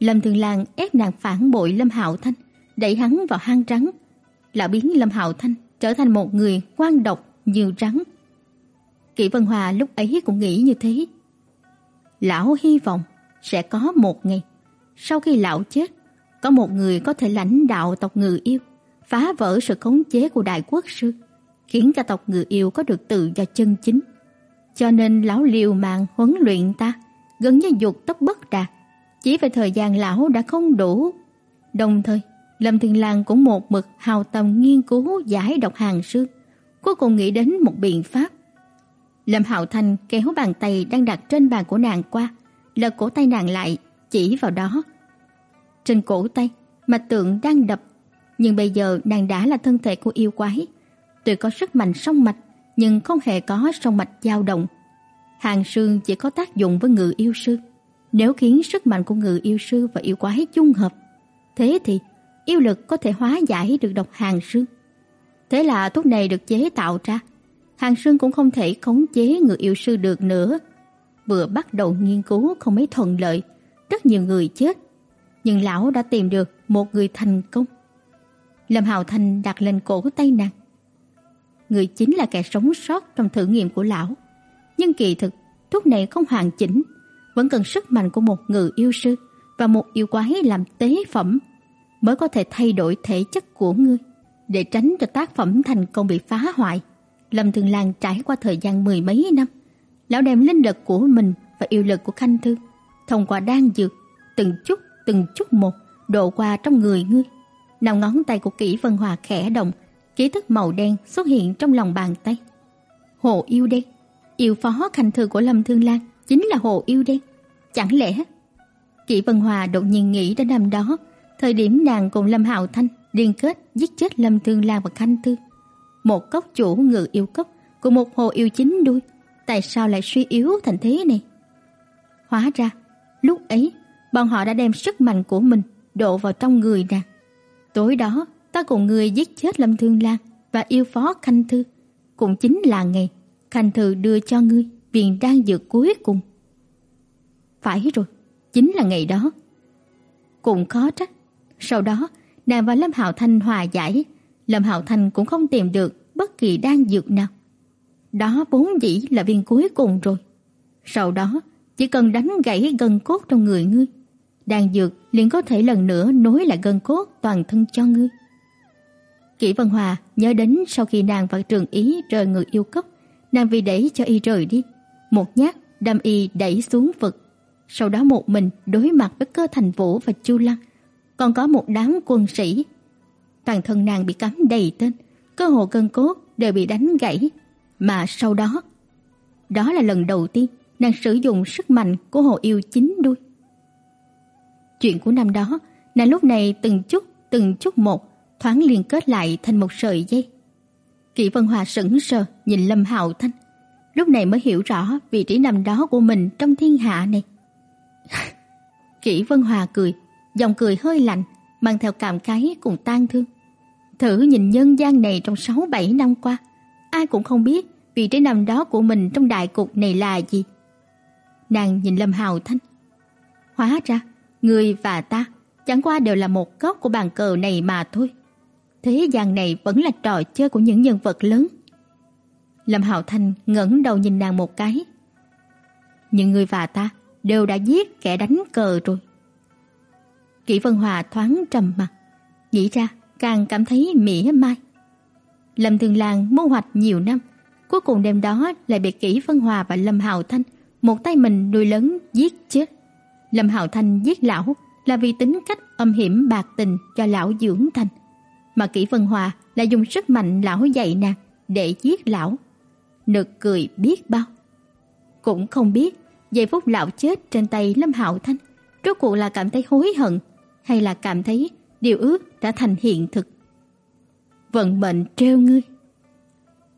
Lâm Thường Lan ép nàng phản bội Lâm Hạo Thanh, đẩy hắn vào hang trắng. Lão biến Lâm Hạo Thanh trở thành một người quan độc như rắn. Kỷ Vân Hòa lúc ấy cũng nghĩ như thế. Lão hy vọng sẽ có một ngày, sau khi lão chết, có một người có thể lãnh đạo tộc người yêu, phá vỡ sự khống chế của đại quốc sư, khiến cả tộc người yêu có được tự do chân chính. Cho nên lão liều mạng huấn luyện ta, gần như dục tốc bất đạt. Chỉ về thời gian lão đã không đủ. Đồng thời, Lâm Thiên Lang cũng một mực hào tâm nghiên cứu giải độc hàng sư, cuối cùng nghĩ đến một biện pháp. Lâm Hạo Thanh kéo bàn tay đang đặt trên bàn của nàng qua, lật cổ tay nàng lại, chỉ vào đó. Trên cổ tay, mạch tượng đang đập, nhưng bây giờ nàng đã là thân thể của yêu quái, tuy có sức mạnh song mạch nhưng không hề có song mạch dao động. Hàng xương chỉ có tác dụng với ngự yêu sư. Nếu khiến sức mạnh của ngự yêu sư và yêu quái chung hợp, thế thì yêu lực có thể hóa giải được độc hàng xương. Thế là thuốc này được chế tạo ra. Hàng Sương cũng không thể khống chế người yêu sư được nữa. Vừa bắt đầu nghiên cứu không mấy thuận lợi, rất nhiều người chết. Nhưng lão đã tìm được một người thành công. Lâm Hạo Thành đặt lên cổ tay nàng. Người chính là kẻ sống sót trong thử nghiệm của lão. Nhưng kỳ thực, thuốc này không hoàn chỉnh, vẫn cần sức mạnh của một người yêu sư và một yêu quái làm tế phẩm mới có thể thay đổi thể chất của ngươi để tránh cho tác phẩm thành công bị phá hoại. Lâm Thường Lan trải qua thời gian mười mấy năm, lão đem linh lực của mình và yêu lực của Khanh Thư thông qua đan dược, từng chút từng chút một độ qua trong người ngươi. Nào ngón tay của Kỷ Vân Hòa khẽ động, ký thức màu đen xuất hiện trong lòng bàn tay. Hồ yêu đen, yêu phó Khanh Thư của Lâm Thương Lan chính là hồ yêu đen. Chẳng lẽ Kỷ Vân Hòa đột nhiên nghĩ đến năm đó, thời điểm nàng cùng Lâm Hạo Thanh liên kết giết chết Lâm Thương Lan và Khanh Thư. Một cốc chủ ngự yêu cốc của một hồ yêu chính đuôi, tại sao lại suy yếu thành thế này? Hóa ra, lúc ấy, bọn họ đã đem sức mạnh của mình đổ vào trong người nàng. Tối đó, ta cùng người giết chết Lâm Thương Lan và yêu phó Khanh Thư, cũng chính là ngày Khanh Thư đưa cho ngươi viên đan dược cuối cùng. Phải rồi, chính là ngày đó. Cũng khó trách, sau đó nàng và Lâm Hạo Thanh hòa giải, Lâm Hạo Thanh cũng không tìm được bất kỳ đan dược nào. Đó vốn dĩ là viên cuối cùng rồi. Sau đó, chỉ cần đánh gãy gân cốt trong người ngươi, đan dược liền có thể lần nữa nối lại gân cốt toàn thân cho ngươi. Kỷ Vân Hòa nhớ đến sau khi nàng và Trường Ý rời người yêu cốc nàng vì đẩy cho y rời đi, một nhát đâm y đẩy xuống vực. sau đó một mình đối mặt với cơ thành vũ và Chu Lăng, còn có một đám quân sĩ. Toàn thân nàng bị cắm đầy tên, cơ hồ cân cốt đều bị đánh gãy, mà sau đó, đó là lần đầu tiên nàng sử dụng sức mạnh của hồ yêu chính đuôi. Chuyện của năm đó, nàng lúc này từng chút từng chút một thoáng liền kết lại thành một sợi dây. Kỷ Vân Hòa sững sờ nhìn Lâm Hạo Thanh, lúc này mới hiểu rõ vị trí nằm đó của mình trong thiên hạ này. (laughs) Kỷ Vân Hòa cười, giọng cười hơi lạnh, mang theo cảm khái cùng tang thương. Thử nhìn nhân gian này trong 6 7 năm qua, ai cũng không biết vị trí nằm đó của mình trong đại cục này là gì. Nàng nhìn Lâm Hạo Thanh. Hóa ra, người và ta chẳng qua đều là một góc của bàn cờ này mà thôi. Thế gian này vẫn là trò chơi của những nhân vật lớn. Lâm Hạo Thanh ngẩng đầu nhìn nàng một cái. Những người và ta đều đã giết kẻ đánh cờ rồi. Kỷ Vân Hòa thoáng trầm mặt, nghĩ ra càng cảm thấy mỉa mai. Lâm Thường Lan mưu hoạch nhiều năm, cuối cùng đêm đó lại bị Kỷ Vân Hòa và Lâm Hạo Thanh một tay mình nuôi lớn giết chết. Lâm Hạo Thanh giết lão là vì tính cách âm hiểm bạc tình cho lão dưỡng thành, mà Kỷ Vân Hòa là dùng sức mạnh lão dạy nàng để giết lão. Nực cười biết bao. Cũng không biết giây phút lão chết trên tay Lâm Hạo Thanh, rốt cuộc là cảm thấy hối hận hay là cảm thấy điều ước đã thành hiện thực. Vận mệnh trêu ngươi.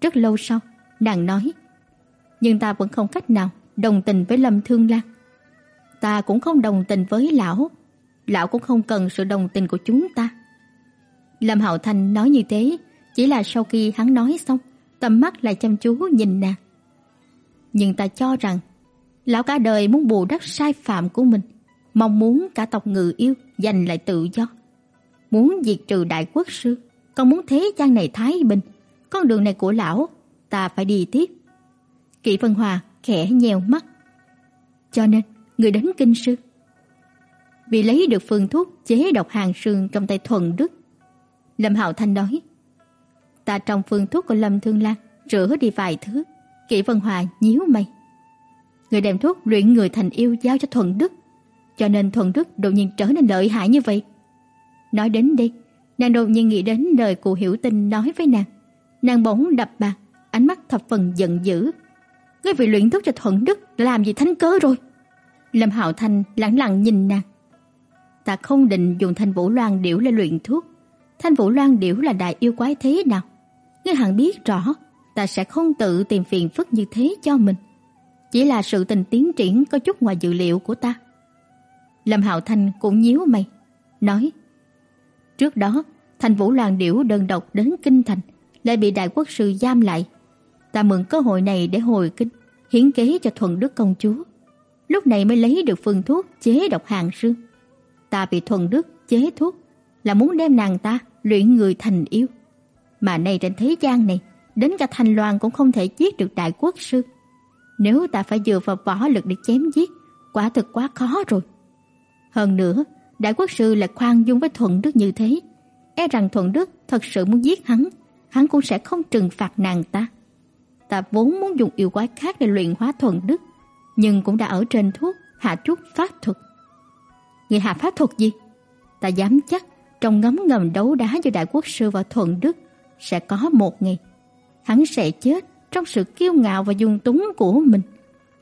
Rất lâu sau, nàng nói, nhưng ta vẫn không cách nào đồng tình với Lâm Thương Lan. Ta cũng không đồng tình với lão, lão cũng không cần sự đồng tình của chúng ta. Lâm Hạo Thành nói như thế, chỉ là sau khi hắn nói xong, tầm mắt lại chăm chú nhìn nàng. Nhưng ta cho rằng, lão cả đời muốn bù đắp sai phạm của mình, mong muốn cả tộc ngự yêu giành lại tự do, muốn diệt trừ đại quốc sư, còn muốn thế gian này thái bình, con đường này của lão, ta phải đi tiếp. Kỷ Vân Hòa khẽ nheo mắt. Cho nên, người đến kinh sư vì lấy được phương thuốc chế độc hàng sương trong tay Thuần Đức. Lâm Hạo Thanh nói: "Ta trong phương thuốc của Lâm Thương Lan rửa đi vài thứ." Kỷ Vân Hòa nhíu mày. Người đem thuốc luyện người thành yêu giao cho Thuần Đức, cho nên Thuần Đức đột nhiên trở nên lợi hại như vậy. Nói đến đây, nàng đột nhiên nghĩ đến lời cụ Hiểu Tinh nói với nàng. Nàng bỗng đập bàn, ánh mắt thập phần giận dữ. Ngươi vì luyện thuốc cho Thuận Đức làm gì thánh cớ rồi? Lâm Hạo Thanh lẳng lặng nhìn nàng. Ta không định dùng Thanh Vũ Loan điểu lên luyện thuốc. Thanh Vũ Loan điểu là đại yêu quái thế nào? Ngươi hẳn biết rõ, ta sẽ không tự tìm phiền phức như thế cho mình. Chỉ là sự tình tiến triển có chút ngoài dự liệu của ta. Lâm Hạo Thanh cũng nhíu mày, nói: Trước đó, Thanh Vũ Loan điểu đơn độc đến kinh thành, lại bị đại quốc sư giam lại. Ta mượn cơ hội này để hồi kinh, hiến kế cho Thuần Đức công chúa. Lúc này mới lấy được phương thuốc chế độc hàng sương ta bị thuần đức chế thuốc là muốn đem nàng ta luyện người thành yêu. Mà nay trên thế gian này, đến cả thành Loan cũng không thể giết được đại quốc sư. Nếu ta phải dựa vào võ lực để chém giết, quả thực quá khó rồi. Hơn nữa, đại quốc sư lại khoan dung với Thuận Đức như thế, e rằng Thuận Đức thật sự muốn giết hắn, hắn cũng sẽ không trừng phạt nàng ta. Ta vốn muốn dùng yêu quái khác để luyện hóa Thuận Đức, nhưng cũng đã ở trên thuốc hạ chút pháp thuật Người hạ pháp thuật gì? Ta dám chắc trong ngấm ngầm đấu đá giữa Đại Quốc Sư và Thuận Đức sẽ có một ngày. Hắn sẽ chết trong sự kiêu ngạo và dung túng của mình.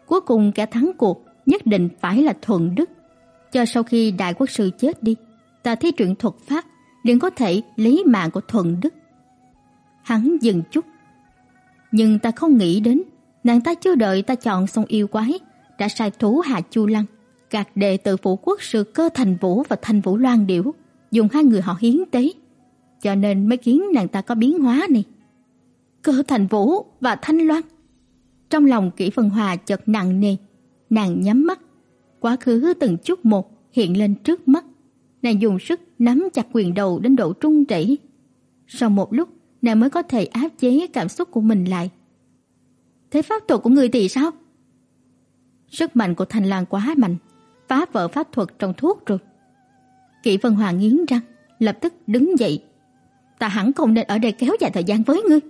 Cuối cùng kẻ thắng cuộc nhất định phải là Thuận Đức. Cho sau khi Đại Quốc Sư chết đi, ta thi truyện thuật pháp liền có thể lấy mạng của Thuận Đức. Hắn dừng chút. Nhưng ta không nghĩ đến, nàng ta chưa đợi ta chọn xong yêu quái, đã sai thú hạ Chu Lăng gạt đệ tử phủ quốc sư cơ thành vũ và thành vũ loan điểu dùng hai người họ hiến tế. Cho nên mới khiến nàng ta có biến hóa này. Cơ thành vũ và thanh loan. Trong lòng kỹ Vân hòa chợt nặng nề. Nàng nhắm mắt. Quá khứ từng chút một hiện lên trước mắt. Nàng dùng sức nắm chặt quyền đầu đến độ trung chảy sau một lúc, nàng mới có thể áp chế cảm xúc của mình lại. Thế pháp thuật của người thì sao? Sức mạnh của thanh lan quá mạnh. Phá vỡ pháp thuật trong thuốc rồi. Kỷ Vân Hoàng nghiến răng, lập tức đứng dậy. Ta hẳn không nên ở đây kéo dài thời gian với ngươi.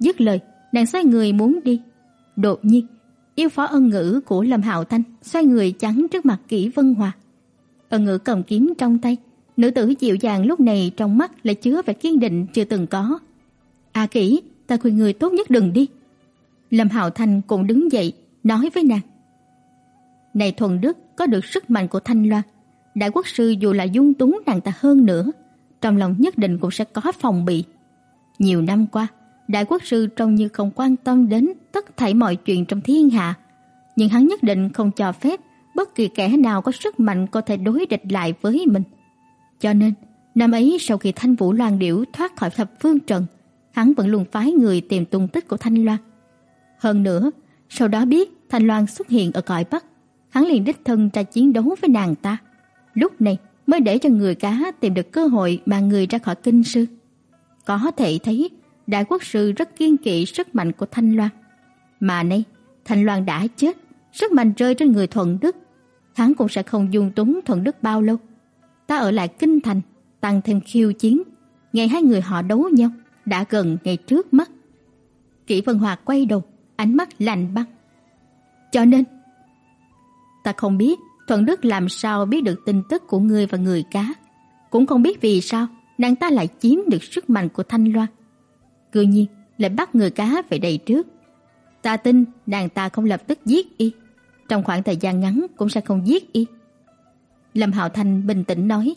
Dứt lời, nàng xoay người muốn đi. Đột nhiên, yêu phó ân ngữ của Lâm Hạo Thanh xoay người chắn trước mặt Kỷ Vân Hòa. Ân ngữ cầm kiếm trong tay, nữ tử dịu dàng lúc này trong mắt lại chứa vẻ kiên định chưa từng có. "A à Kỷ, ta khuyên người tốt nhất đừng đi." Lâm Hạo Thanh cũng đứng dậy, nói với nàng. "Này thuần đức có được sức mạnh của Thanh Loan, đại quốc sư dù là dung túng nàng ta hơn nữa, trong lòng nhất định cũng sẽ có phòng bị. Nhiều năm qua, đại quốc sư trông như không quan tâm đến tất thảy mọi chuyện trong thiên hạ, nhưng hắn nhất định không cho phép bất kỳ kẻ nào có sức mạnh có thể đối địch lại với mình. Cho nên, năm ấy sau khi Thanh Vũ Loan Điểu thoát khỏi thập phương trận, hắn vẫn luôn phái người tìm tung tích của Thanh Loan. Hơn nữa, sau đó biết Thanh Loan xuất hiện ở cõi Bắc, hắn liền đích thân ra chiến đấu với nàng ta. Lúc này mới để cho người cá tìm được cơ hội mà người ra khỏi kinh sư. Có thể thấy đại quốc sư rất kiên kỵ sức mạnh của Thanh Loan. Mà nay, Thanh Loan đã chết, sức mạnh rơi trên người Thuận Đức, hắn cũng sẽ không dung túng Thuận Đức bao lâu. Ta ở lại kinh thành, tăng thêm khiêu chiến, ngày hai người họ đấu nhau đã gần ngày trước mắt. Kỷ Vân hoạt quay đầu, ánh mắt lạnh băng. Cho nên, ta không biết Thuận Đức làm sao biết được tin tức của ngươi và người cá, cũng không biết vì sao nàng ta lại chiếm được sức mạnh của Thanh Loan. Cư nhiên lại bắt người cá về đây trước. Ta tin nàng ta không lập tức giết y, trong khoảng thời gian ngắn cũng sẽ không giết y. Lâm Hạo Thành bình tĩnh nói,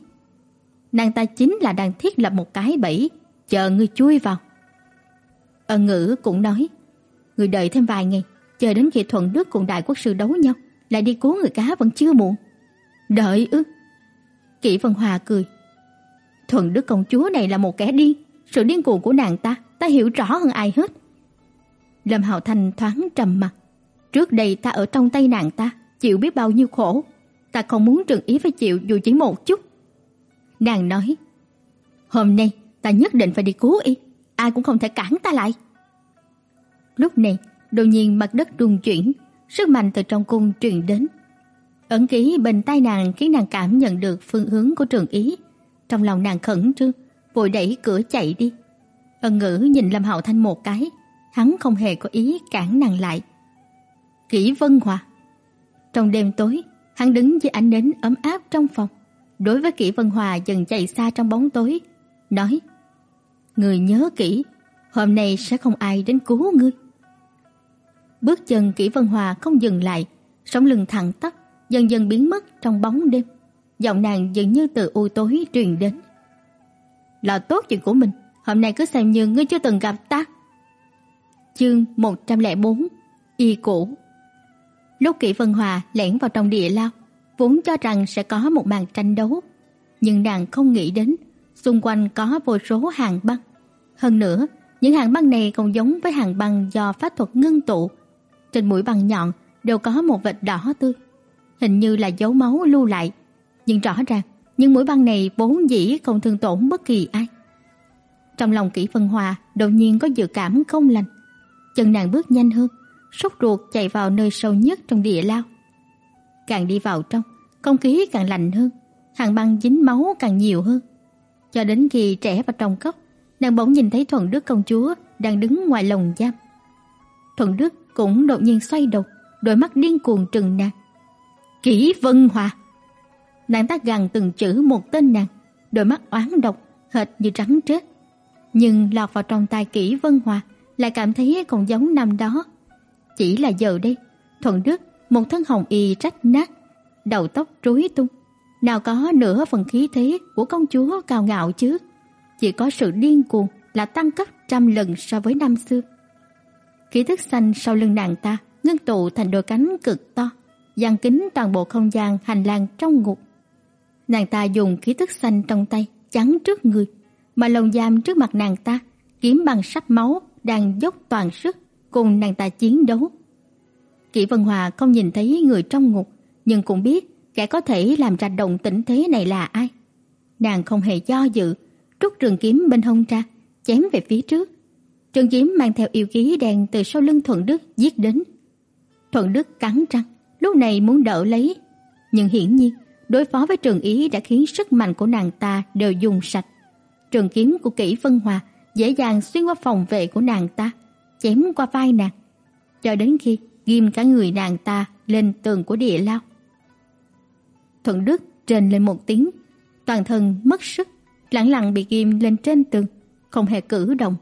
nàng ta chính là đang thiết lập một cái bẫy, chờ ngươi chui vào. Ân Ngữ cũng nói, người đợi thêm vài ngày, chờ đến khi Thuận Đức cùng đại quốc sư đấu nhau, lại đi cứu người cá vẫn chưa muộn. Đợi ư? Kỷ Vân Hòa cười. Thuận Đức công chúa này là một kẻ điên, sự điên cuồng của nàng ta, ta hiểu rõ hơn ai hết. Lâm Hạo Thành thoáng trầm mặt. Trước đây ta ở trong tay nàng ta, chịu biết bao nhiêu khổ, ta không muốn Trừng Ý phải chịu dù chỉ một chút. Nàng nói, hôm nay ta nhất định phải đi cứu y, ai cũng không thể cản ta lại. Lúc này, đột nhiên mặt đất rung chuyển, sức mạnh từ trong cung truyền đến. Ẩn ký bên tai nàng khiến nàng cảm nhận được phương hướng của Trường Ý. Trong lòng nàng khẩn trương, vội đẩy cửa chạy đi. Ân Ngữ nhìn Lâm Hạo Thanh một cái, hắn không hề có ý cản nàng lại. Kỷ Vân Hòa. Trong đêm tối, hắn đứng dưới ánh nến ấm áp trong phòng, đối với Kỷ Vân Hòa dần chạy xa trong bóng tối, nói: "Người nhớ kỹ, hôm nay sẽ không ai đến cứu ngươi." Bước chân Kỷ Vân Hòa không dừng lại, sống lưng thẳng tắp, dần dần biến mất trong bóng đêm. Giọng nàng dường như từ u tối truyền đến. là tốt chuyện của mình, hôm nay cứ xem như ngươi chưa từng gặp ta. Chương 104 Y cũ Lúc Kỷ Vân Hòa lẻn vào trong địa lao, vốn cho rằng sẽ có một màn tranh đấu, nhưng nàng không nghĩ đến xung quanh có vô số hàng băng. Hơn nữa, những hàng băng này còn giống với hàng băng do pháp thuật ngưng tụ trên mũi băng nhọn đều có một vệt đỏ tươi, hình như là dấu máu lưu lại, nhưng rõ ràng những mũi băng này vốn dĩ không thương tổn bất kỳ ai. Trong lòng Kỷ Vân Hòa đột nhiên có dự cảm không lành, chân nàng bước nhanh hơn, sốt ruột chạy vào nơi sâu nhất trong địa lao. Càng đi vào trong, không khí càng lạnh hơn, hàng băng dính máu càng nhiều hơn. Cho đến khi trẻ vào trong cốc, nàng bỗng nhìn thấy Thuận Đức công chúa đang đứng ngoài lồng giam. Thuận Đức cũng đột nhiên xoay đầu, đôi mắt điên cuồng trừng nàng. Kỷ Vân Hòa. Nàng ta gằn từng chữ một tên nàng, đôi mắt oán độc hệt như rắn chết. Nhưng lọt vào trong tai Kỷ Vân Hòa lại cảm thấy còn giống năm đó. Chỉ là giờ đây, Thuận Đức một thân hồng y rách nát, đầu tóc rối tung, nào có nửa phần khí thế của công chúa cao ngạo chứ, chỉ có sự điên cuồng là tăng cấp trăm lần so với năm xưa. Khí thức xanh sau lưng nàng ta ngưng tụ thành đôi cánh cực to, dàn kín toàn bộ không gian hành lang trong ngục. Nàng ta dùng khí thức xanh trong tay chắn trước người, mà lồng giam trước mặt nàng ta, kiếm bằng sắt máu đang dốc toàn sức cùng nàng ta chiến đấu. Kỷ Vân Hòa không nhìn thấy người trong ngục, nhưng cũng biết kẻ có thể làm ra động tĩnh thế này là ai. Nàng không hề do dự, rút trường kiếm bên hông ra, chém về phía trước. Trường kiếm mang theo yêu khí đèn từ sau lưng Thuận Đức giết đến. Thuận Đức cắn răng, lúc này muốn đỡ lấy, nhưng hiển nhiên, đối phó với Trường Ý đã khiến sức mạnh của nàng ta đều dùng sạch. Trường kiếm của Kỷ Vân Hòa dễ dàng xuyên qua phòng vệ của nàng ta, chém qua vai nàng, cho đến khi ghim cả người nàng ta lên tường của địa lao. Thuận Đức trên lên một tiếng, toàn thân mất sức, lẳng lặng bị ghim lên trên tường, không hề cử động.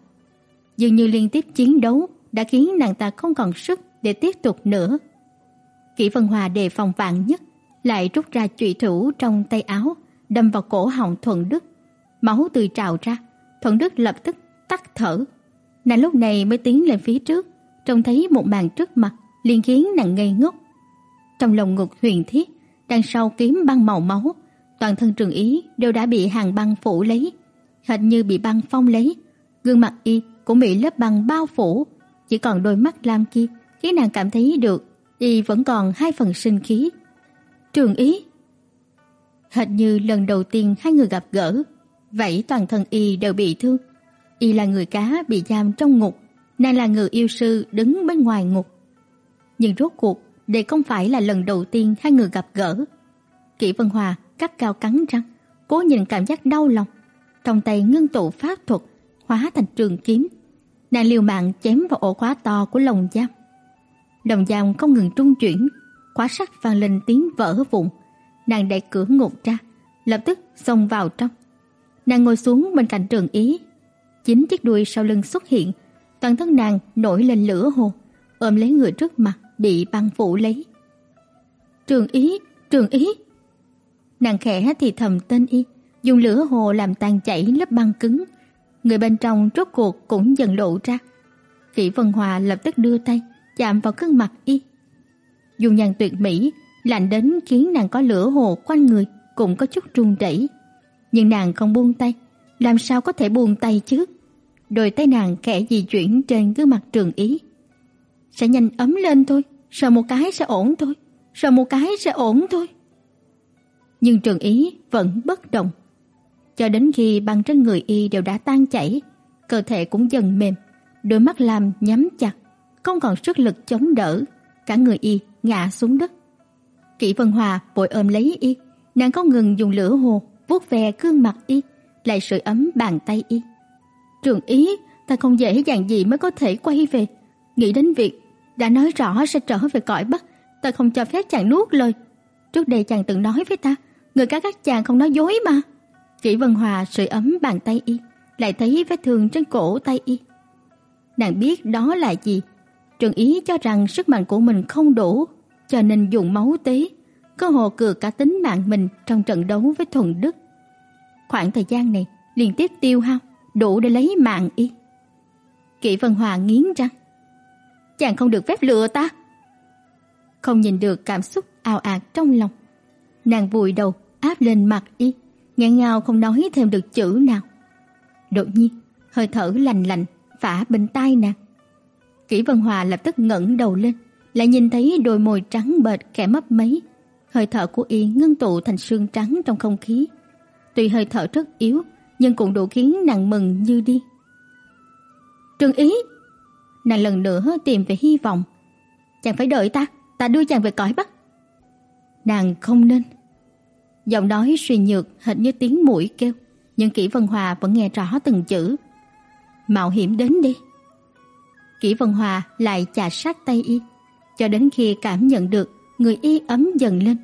Dường như liên tiếp chiến đấu đã khiến nàng ta không còn sức để tiếp tục nữa. Kỷ Vân Hòa đề phòng vạn nhất, lại rút ra chủy thủ trong tay áo, đâm vào cổ họng Thuận Đức. Máu tươi trào ra, Thuận Đức lập tức tắt thở. Nàng lúc này mới tiến lên phía trước, trông thấy một màn trước mặt, liền khiến nàng ngây ngốc. Trong lòng ngực huyền thiết, đằng sau kiếm băng màu máu, toàn thân Trường Ý đều đã bị hàng băng phủ lấy, hệt như bị băng phong lấy. Gương mặt y cũng bị lớp băng bao phủ, chỉ còn đôi mắt lam kia khiến nàng cảm thấy được y vẫn còn hai phần sinh khí. Trường Ý hệt như lần đầu tiên hai người gặp gỡ, vậy toàn thân y đều bị thương. Y là người cá bị giam trong ngục, nàng là người yêu sư đứng bên ngoài ngục. Nhưng rốt cuộc, đây không phải là lần đầu tiên hai người gặp gỡ. Kỷ Vân Hòa cắt cao cắn răng, cố nhìn cảm giác đau lòng. Trong tay ngưng tụ pháp thuật, khóa thành trường kiếm. Nàng liều mạng chém vào ổ khóa to của lồng giam. Lồng giam không ngừng trung chuyển, khóa sắt vang lên tiếng vỡ vụn. Nàng đẩy cửa ngục ra, lập tức xông vào trong. Nàng ngồi xuống bên cạnh Trường Ý, chính chiếc đuôi sau lưng xuất hiện, toàn thân nàng nổi lên lửa hồ, ôm lấy người trước mặt bị băng phủ lấy. Trường Ý, Trường Ý. Nàng khẽ thì thầm tên y, dùng lửa hồ làm tan chảy lớp băng cứng. Người bên trong rốt cuộc cũng dần lộ ra. Kỷ Vân Hòa lập tức đưa tay chạm vào gương mặt y. Dùng nhan tuyệt mỹ, lạnh đến khiến nàng có lửa hồ quanh người cũng có chút run rẩy. Nhưng nàng không buông tay, làm sao có thể buông tay chứ? Đôi tay nàng khẽ di chuyển trên gương mặt Trường Ý. Sẽ nhanh ấm lên thôi, sợ một cái sẽ ổn thôi, sợ một cái sẽ ổn thôi. Nhưng Trường Ý vẫn bất động. Cho đến khi băng trên người y đều đã tan chảy, cơ thể cũng dần mềm, đôi mắt làm nhắm chặt, không còn sức lực chống đỡ, cả người y ngã xuống đất. Kỷ Vân Hòa vội ôm lấy y, nàng không ngừng dùng lửa hồ vuốt ve gương mặt y, lại sưởi ấm bàn tay y. Trường ý, ta không dễ dàng gì mới có thể quay về. Nghĩ đến việc đã nói rõ sẽ trở về cõi Bắc, ta không cho phép chàng nuốt lời. Trước đây chàng từng nói với ta, người cá các chàng không nói dối mà. Kỷ Vân Hòa sưởi ấm bàn tay y, lại thấy vết thương trên cổ tay y. Nàng biết đó là gì. Trường ý cho rằng sức mạnh của mình không đủ, cho nên dùng máu tế, cơ hồ cược cả tính mạng mình trong trận đấu với Thuần Đức. Khoảng thời gian này liên tiếp tiêu hao, đủ để lấy mạng y. Kỷ Vân Hòa nghiến răng. Chàng không được phép lừa ta. Không nhìn được cảm xúc ào ạt trong lòng. Nàng vùi đầu áp lên mặt y, nghẹn ngào không nói thêm được chữ nào. Đột nhiên, hơi thở lạnh lạnh phả bên tai nàng. Kỷ Vân Hòa lập tức ngẩng đầu lên, lại nhìn thấy đôi môi trắng bệch khẽ mấp máy. Hơi thở của y ngưng tụ thành sương trắng trong không khí. Tuy hơi thở rất yếu, nhưng cũng đủ khiến nàng mừng như đi. Trương Ý, nàng lần nữa tìm về hy vọng. Chàng phải đợi ta, ta đưa chàng về cõi Bắc. Nàng không nên. Giọng nói suy nhược hệt như tiếng mũi kêu, nhưng Kỷ Vân Hòa vẫn nghe rõ từng chữ. Mạo hiểm đến đi. Kỷ Vân Hòa lại chà sát tay y, cho đến khi cảm nhận được người y ấm dần lên,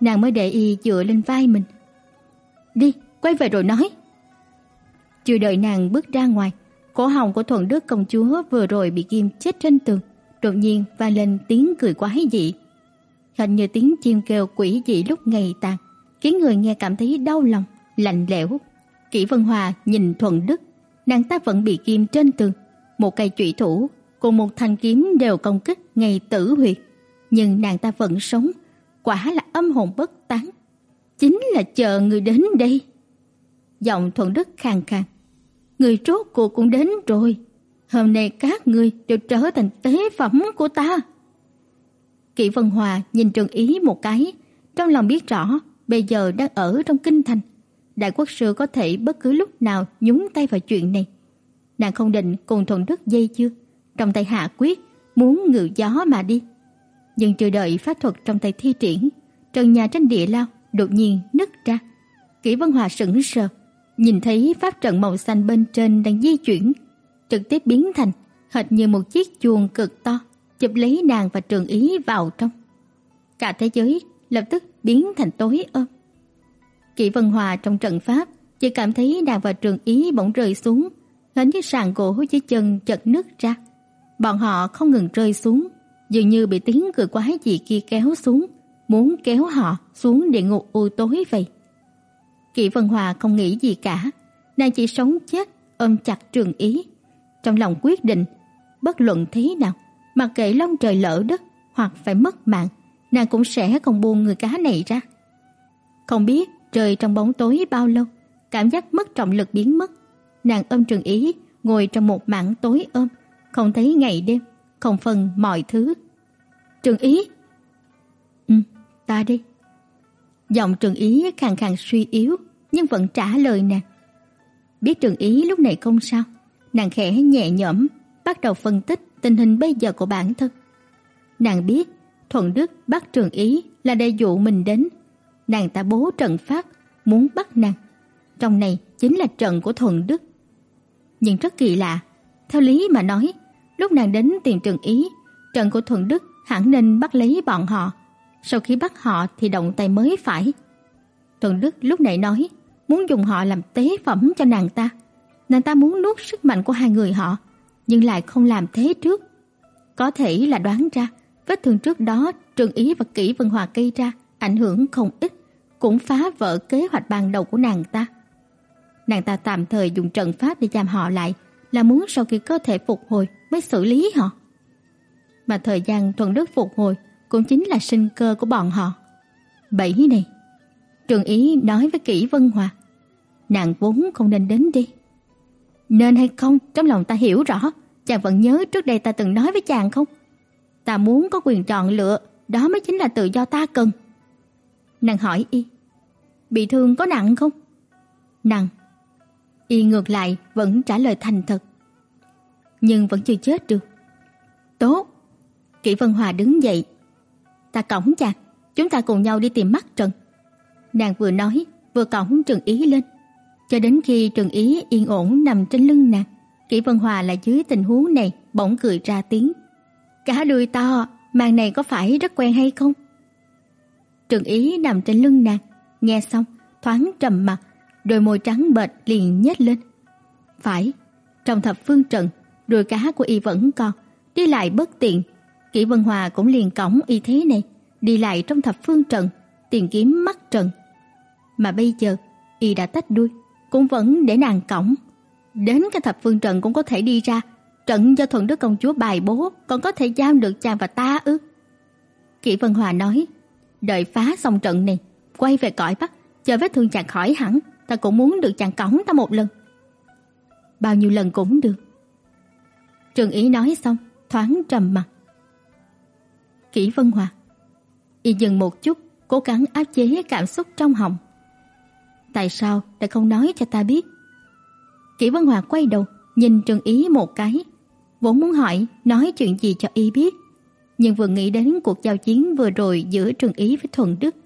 nàng mới để y dựa lên vai mình. Đi, quay về rồi nói. Chưa đợi nàng bước ra ngoài, cổ họng của Thuận Đức công chúa vừa rồi bị kim chết trên tường, đột nhiên vang lên tiếng cười quái dị. Hình như tiếng chim kêu quỷ dị lúc ngày tàn, khiến người nghe cảm thấy đau lòng, lạnh lẽo. Kỷ Vân Hòa nhìn Thuận Đức, nàng ta vẫn bị kim trên tường, một cây chủy thủ cùng một thanh kiếm đều công kích ngay tử huyệt, nhưng nàng ta vẫn sống, quả là âm hồn bất tán. Chính là chờ người đến đây. Giọng Thuận Đức khàn khàn. Người rốt cuộc cũng đến rồi. Hôm nay các ngươi đều trở thành tế phẩm của ta. Kỷ Vân Hòa nhìn Trần Ý một cái, trong lòng biết rõ bây giờ đang ở trong kinh thành, đại quốc sư có thể bất cứ lúc nào nhúng tay vào chuyện này. Nàng không định cùng Thuận Đức dây chưa, trong tay hạ quyết muốn ngự gió mà đi. Nhưng chưa đợi pháp thuật trong tay thi triển, trần nhà trên địa lao đột nhiên nứt ra. Kỷ Vân Hòa sững sờ, nhìn thấy pháp trận màu xanh bên trên đang di chuyển, trực tiếp biến thành hệt như một chiếc chuông cực to chụp lấy nàng và Trường Ý vào trong. Cả thế giới lập tức biến thành tối ôm. Kỷ Vân Hòa trong trận pháp chỉ cảm thấy nàng và Trường Ý bỗng rơi xuống, hình như sàn gỗ dưới chân chật nứt ra. Bọn họ không ngừng rơi xuống, dường như bị tiếng cười quái gì kia kéo xuống, muốn kéo họ xuống địa ngục u tối vậy. Kỷ Vân Hòa không nghĩ gì cả, nàng chỉ sống chết ôm chặt Trường Ý, trong lòng quyết định, bất luận thế nào, mặc kệ long trời lỡ đất hoặc phải mất mạng, nàng cũng sẽ không buông người cá này ra. Không biết rơi trong bóng tối bao lâu, cảm giác mất trọng lực biến mất, nàng ôm Trường Ý ngồi trong một mảng tối ôm, không thấy ngày đêm, không phân mọi thứ. Trường Ý. Ừ, ta đi. Giọng Trường Ý khàn khàn suy yếu, nhưng vẫn trả lời nàng. Biết Trường Ý lúc này không sao, nàng khẽ nhẹ nhõm, bắt đầu phân tích tình hình bây giờ của bản thân. Nàng biết Thuận Đức bắt Trường Ý là để dụ mình đến. Nàng ta bố trận pháp muốn bắt nàng. Trong này chính là trận của Thuận Đức. Nhưng rất kỳ lạ, theo lý mà nói, lúc nàng đến tìm Trường Ý, trận của Thuận Đức hẳn nên bắt lấy bọn họ. Sau khi bắt họ thì động tay mới phải. Thuận Đức lúc này nói muốn dùng họ làm tế phẩm cho nàng ta. Nàng ta muốn nuốt sức mạnh của hai người họ, nhưng lại không làm thế trước. Có thể là đoán ra, vết thương trước đó Trường Ý và Kỷ Vân Hòa gây ra ảnh hưởng không ít, cũng phá vỡ kế hoạch ban đầu của nàng ta. Nàng ta tạm thời dùng trận pháp để giam họ lại, là muốn sau khi cơ thể phục hồi mới xử lý họ. Mà thời gian thuần đức phục hồi cũng chính là sinh cơ của bọn họ. Bảy này, Trường Ý nói với Kỷ Vân Hòa, nàng vốn không nên đến đi. Nên hay không, trong lòng ta hiểu rõ, chàng vẫn nhớ trước đây ta từng nói với chàng không? Ta muốn có quyền chọn lựa, đó mới chính là tự do ta cần. Nàng hỏi y, bị thương có nặng không? Nặng. Y ngược lại vẫn trả lời thành thật. Nhưng vẫn chưa chết được. Tốt. Kỷ Vân Hòa đứng dậy. Ta cõng chàng, chúng ta cùng nhau đi tìm mắt Trần. Nàng vừa nói, vừa cõng Trừng Ý lên cho đến khi Trần Ý yên ổn nằm trên lưng nàng. Kỷ Vân Hòa là dưới tình huống này bỗng cười ra tiếng. Cá đuôi to, màn này có phải rất quen hay không? Trường Ý nằm trên lưng nàng, nghe xong thoáng trầm mặt, đôi môi trắng bệch liền nhếch lên. Phải, trong thập phương trận, đuôi cá của y vẫn còn, đi lại bất tiện. Kỷ Vân Hòa cũng liền cõng y thế này, đi lại trong thập phương trận, tìm kiếm mắt trận. Mà bây giờ, y đã tách đuôi, cũng vẫn để nàng cõng. Đến cái thập phương trận cũng có thể đi ra, trận do thuận đức công chúa bài bố còn có thể giam được chàng và ta ư? Kỷ Vân Hòa nói, đợi phá xong trận này, quay về cõi Bắc, chờ vết thương chàng khỏi hẳn, ta cũng muốn được chàng cõng ta một lần. Bao nhiêu lần cũng được. Trường Ý nói xong, thoáng trầm mặt. Kỷ Vân Hòa, y dừng một chút, cố gắng áp chế cảm xúc trong họng. Tại sao lại không nói cho ta biết? Kỷ Vân Hòa quay đầu, nhìn trường Ý một cái, vốn muốn hỏi nói chuyện gì cho y biết, nhưng vừa nghĩ đến cuộc giao chiến vừa rồi giữa trường Ý với Thuận Đức,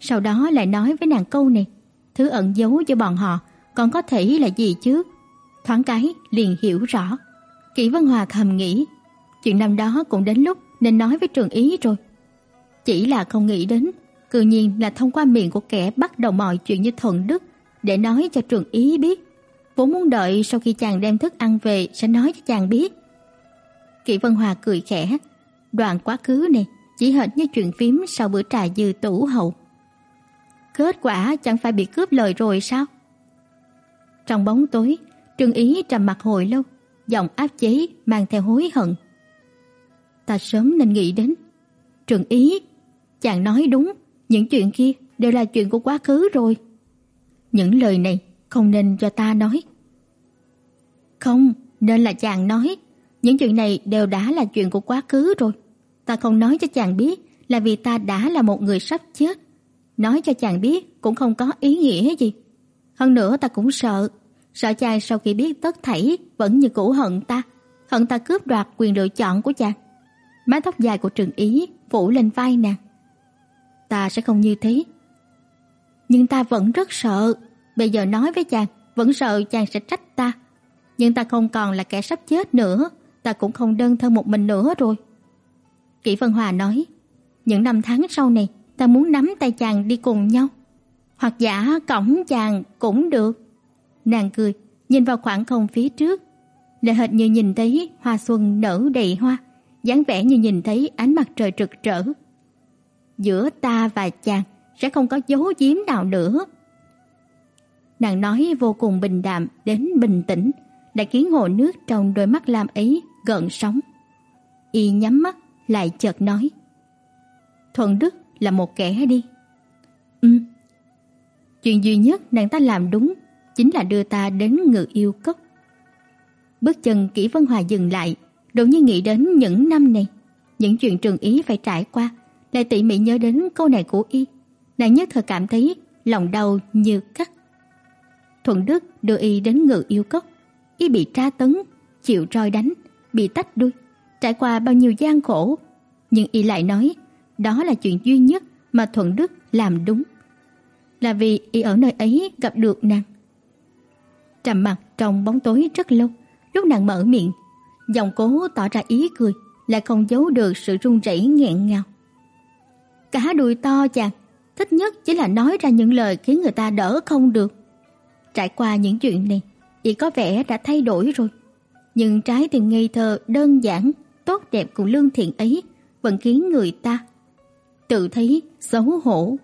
sau đó lại nói với nàng câu này, thứ ẩn giấu cho bọn họ còn có thể là gì chứ? Thoáng cái liền hiểu rõ. Kỷ Vân Hòa thầm nghĩ, chuyện năm đó cũng đến lúc nên nói với Trường Ý rồi. Chỉ là không nghĩ đến Cự nhiên là thông qua miệng của kẻ bắt đầu mọi chuyện như thuận đức để nói cho Trường Ý biết. Vốn muốn đợi sau khi chàng đem thức ăn về sẽ nói cho chàng biết. Kỷ Vân Hòa cười khẽ, đoạn quá khứ này chỉ hệt như chuyện phím sau bữa trà dư tủ hậu. Kết quả chẳng phải bị cướp lời rồi sao? Trong bóng tối, Trương Ý trầm mặt hồi lâu, giọng áp chế mang theo hối hận. Ta sớm nên nghĩ đến. Trương Ý, chàng nói đúng, những chuyện kia đều là chuyện của quá khứ rồi. Những lời này không nên cho ta nói. Không, nên là chàng nói. Những chuyện này đều đã là chuyện của quá khứ rồi. Ta không nói cho chàng biết là vì ta đã là một người sắp chết. Nói cho chàng biết cũng không có ý nghĩa gì. Hơn nữa ta cũng sợ. Sợ chàng sau khi biết tất thảy vẫn như cũ hận ta. Hận ta cướp đoạt quyền lựa chọn của chàng. Mái tóc dài của Trường Ý phủ lên vai nàng ta sẽ không như thế. Nhưng ta vẫn rất sợ, bây giờ nói với chàng, vẫn sợ chàng sẽ trách ta. Nhưng ta không còn là kẻ sắp chết nữa, ta cũng không đơn thân một mình nữa rồi. Kỷ Vân Hòa nói, những năm tháng sau này ta muốn nắm tay chàng đi cùng nhau. Hoặc giả cổng chàng cũng được. Nàng cười, nhìn vào khoảng không phía trước. Lại hệt như nhìn thấy hoa xuân nở đầy hoa, dáng vẻ như nhìn thấy ánh mặt trời rực rỡ. Giữa ta và chàng sẽ không có dấu giếm nào nữa. Nàng nói vô cùng bình đạm đến bình tĩnh, đã khiến hồ nước trong đôi mắt lam ấy gợn sóng. Y nhắm mắt lại chợt nói: "Thuận Đức là một kẻ đi." "Ừm." Chuyện duy nhất nàng ta làm đúng chính là đưa ta đến Ngự Yêu Cốc. Bước chân Kỷ Vân Hòa dừng lại, đột nhiên nghĩ đến những năm này, những chuyện trường ý phải trải qua, lại tỉ mỉ nhớ đến câu này của y, nàng nhất thời cảm thấy lòng đau như cắt. Thuận Đức đưa y đến Ngự Yêu Cốc, y bị tra tấn, chịu roi đánh, bị tách đuôi, trải qua bao nhiêu gian khổ, nhưng y lại nói đó là chuyện duy nhất mà Thuận Đức làm đúng. Là vì y ở nơi ấy gặp được nàng. Trầm mặt trong bóng tối rất lâu, lúc nàng mở miệng, giọng cố tỏ ra ý cười, lại không giấu được sự run rẩy nghẹn ngào. Cả đùi to chàng, thích nhất chỉ là nói ra những lời khiến người ta đỡ không được. Trải qua những chuyện này, y có vẻ đã thay đổi rồi nhưng trái tim ngây thơ đơn giản, tốt đẹp cùng lương thiện ấy vẫn khiến người ta tự thấy xấu hổ.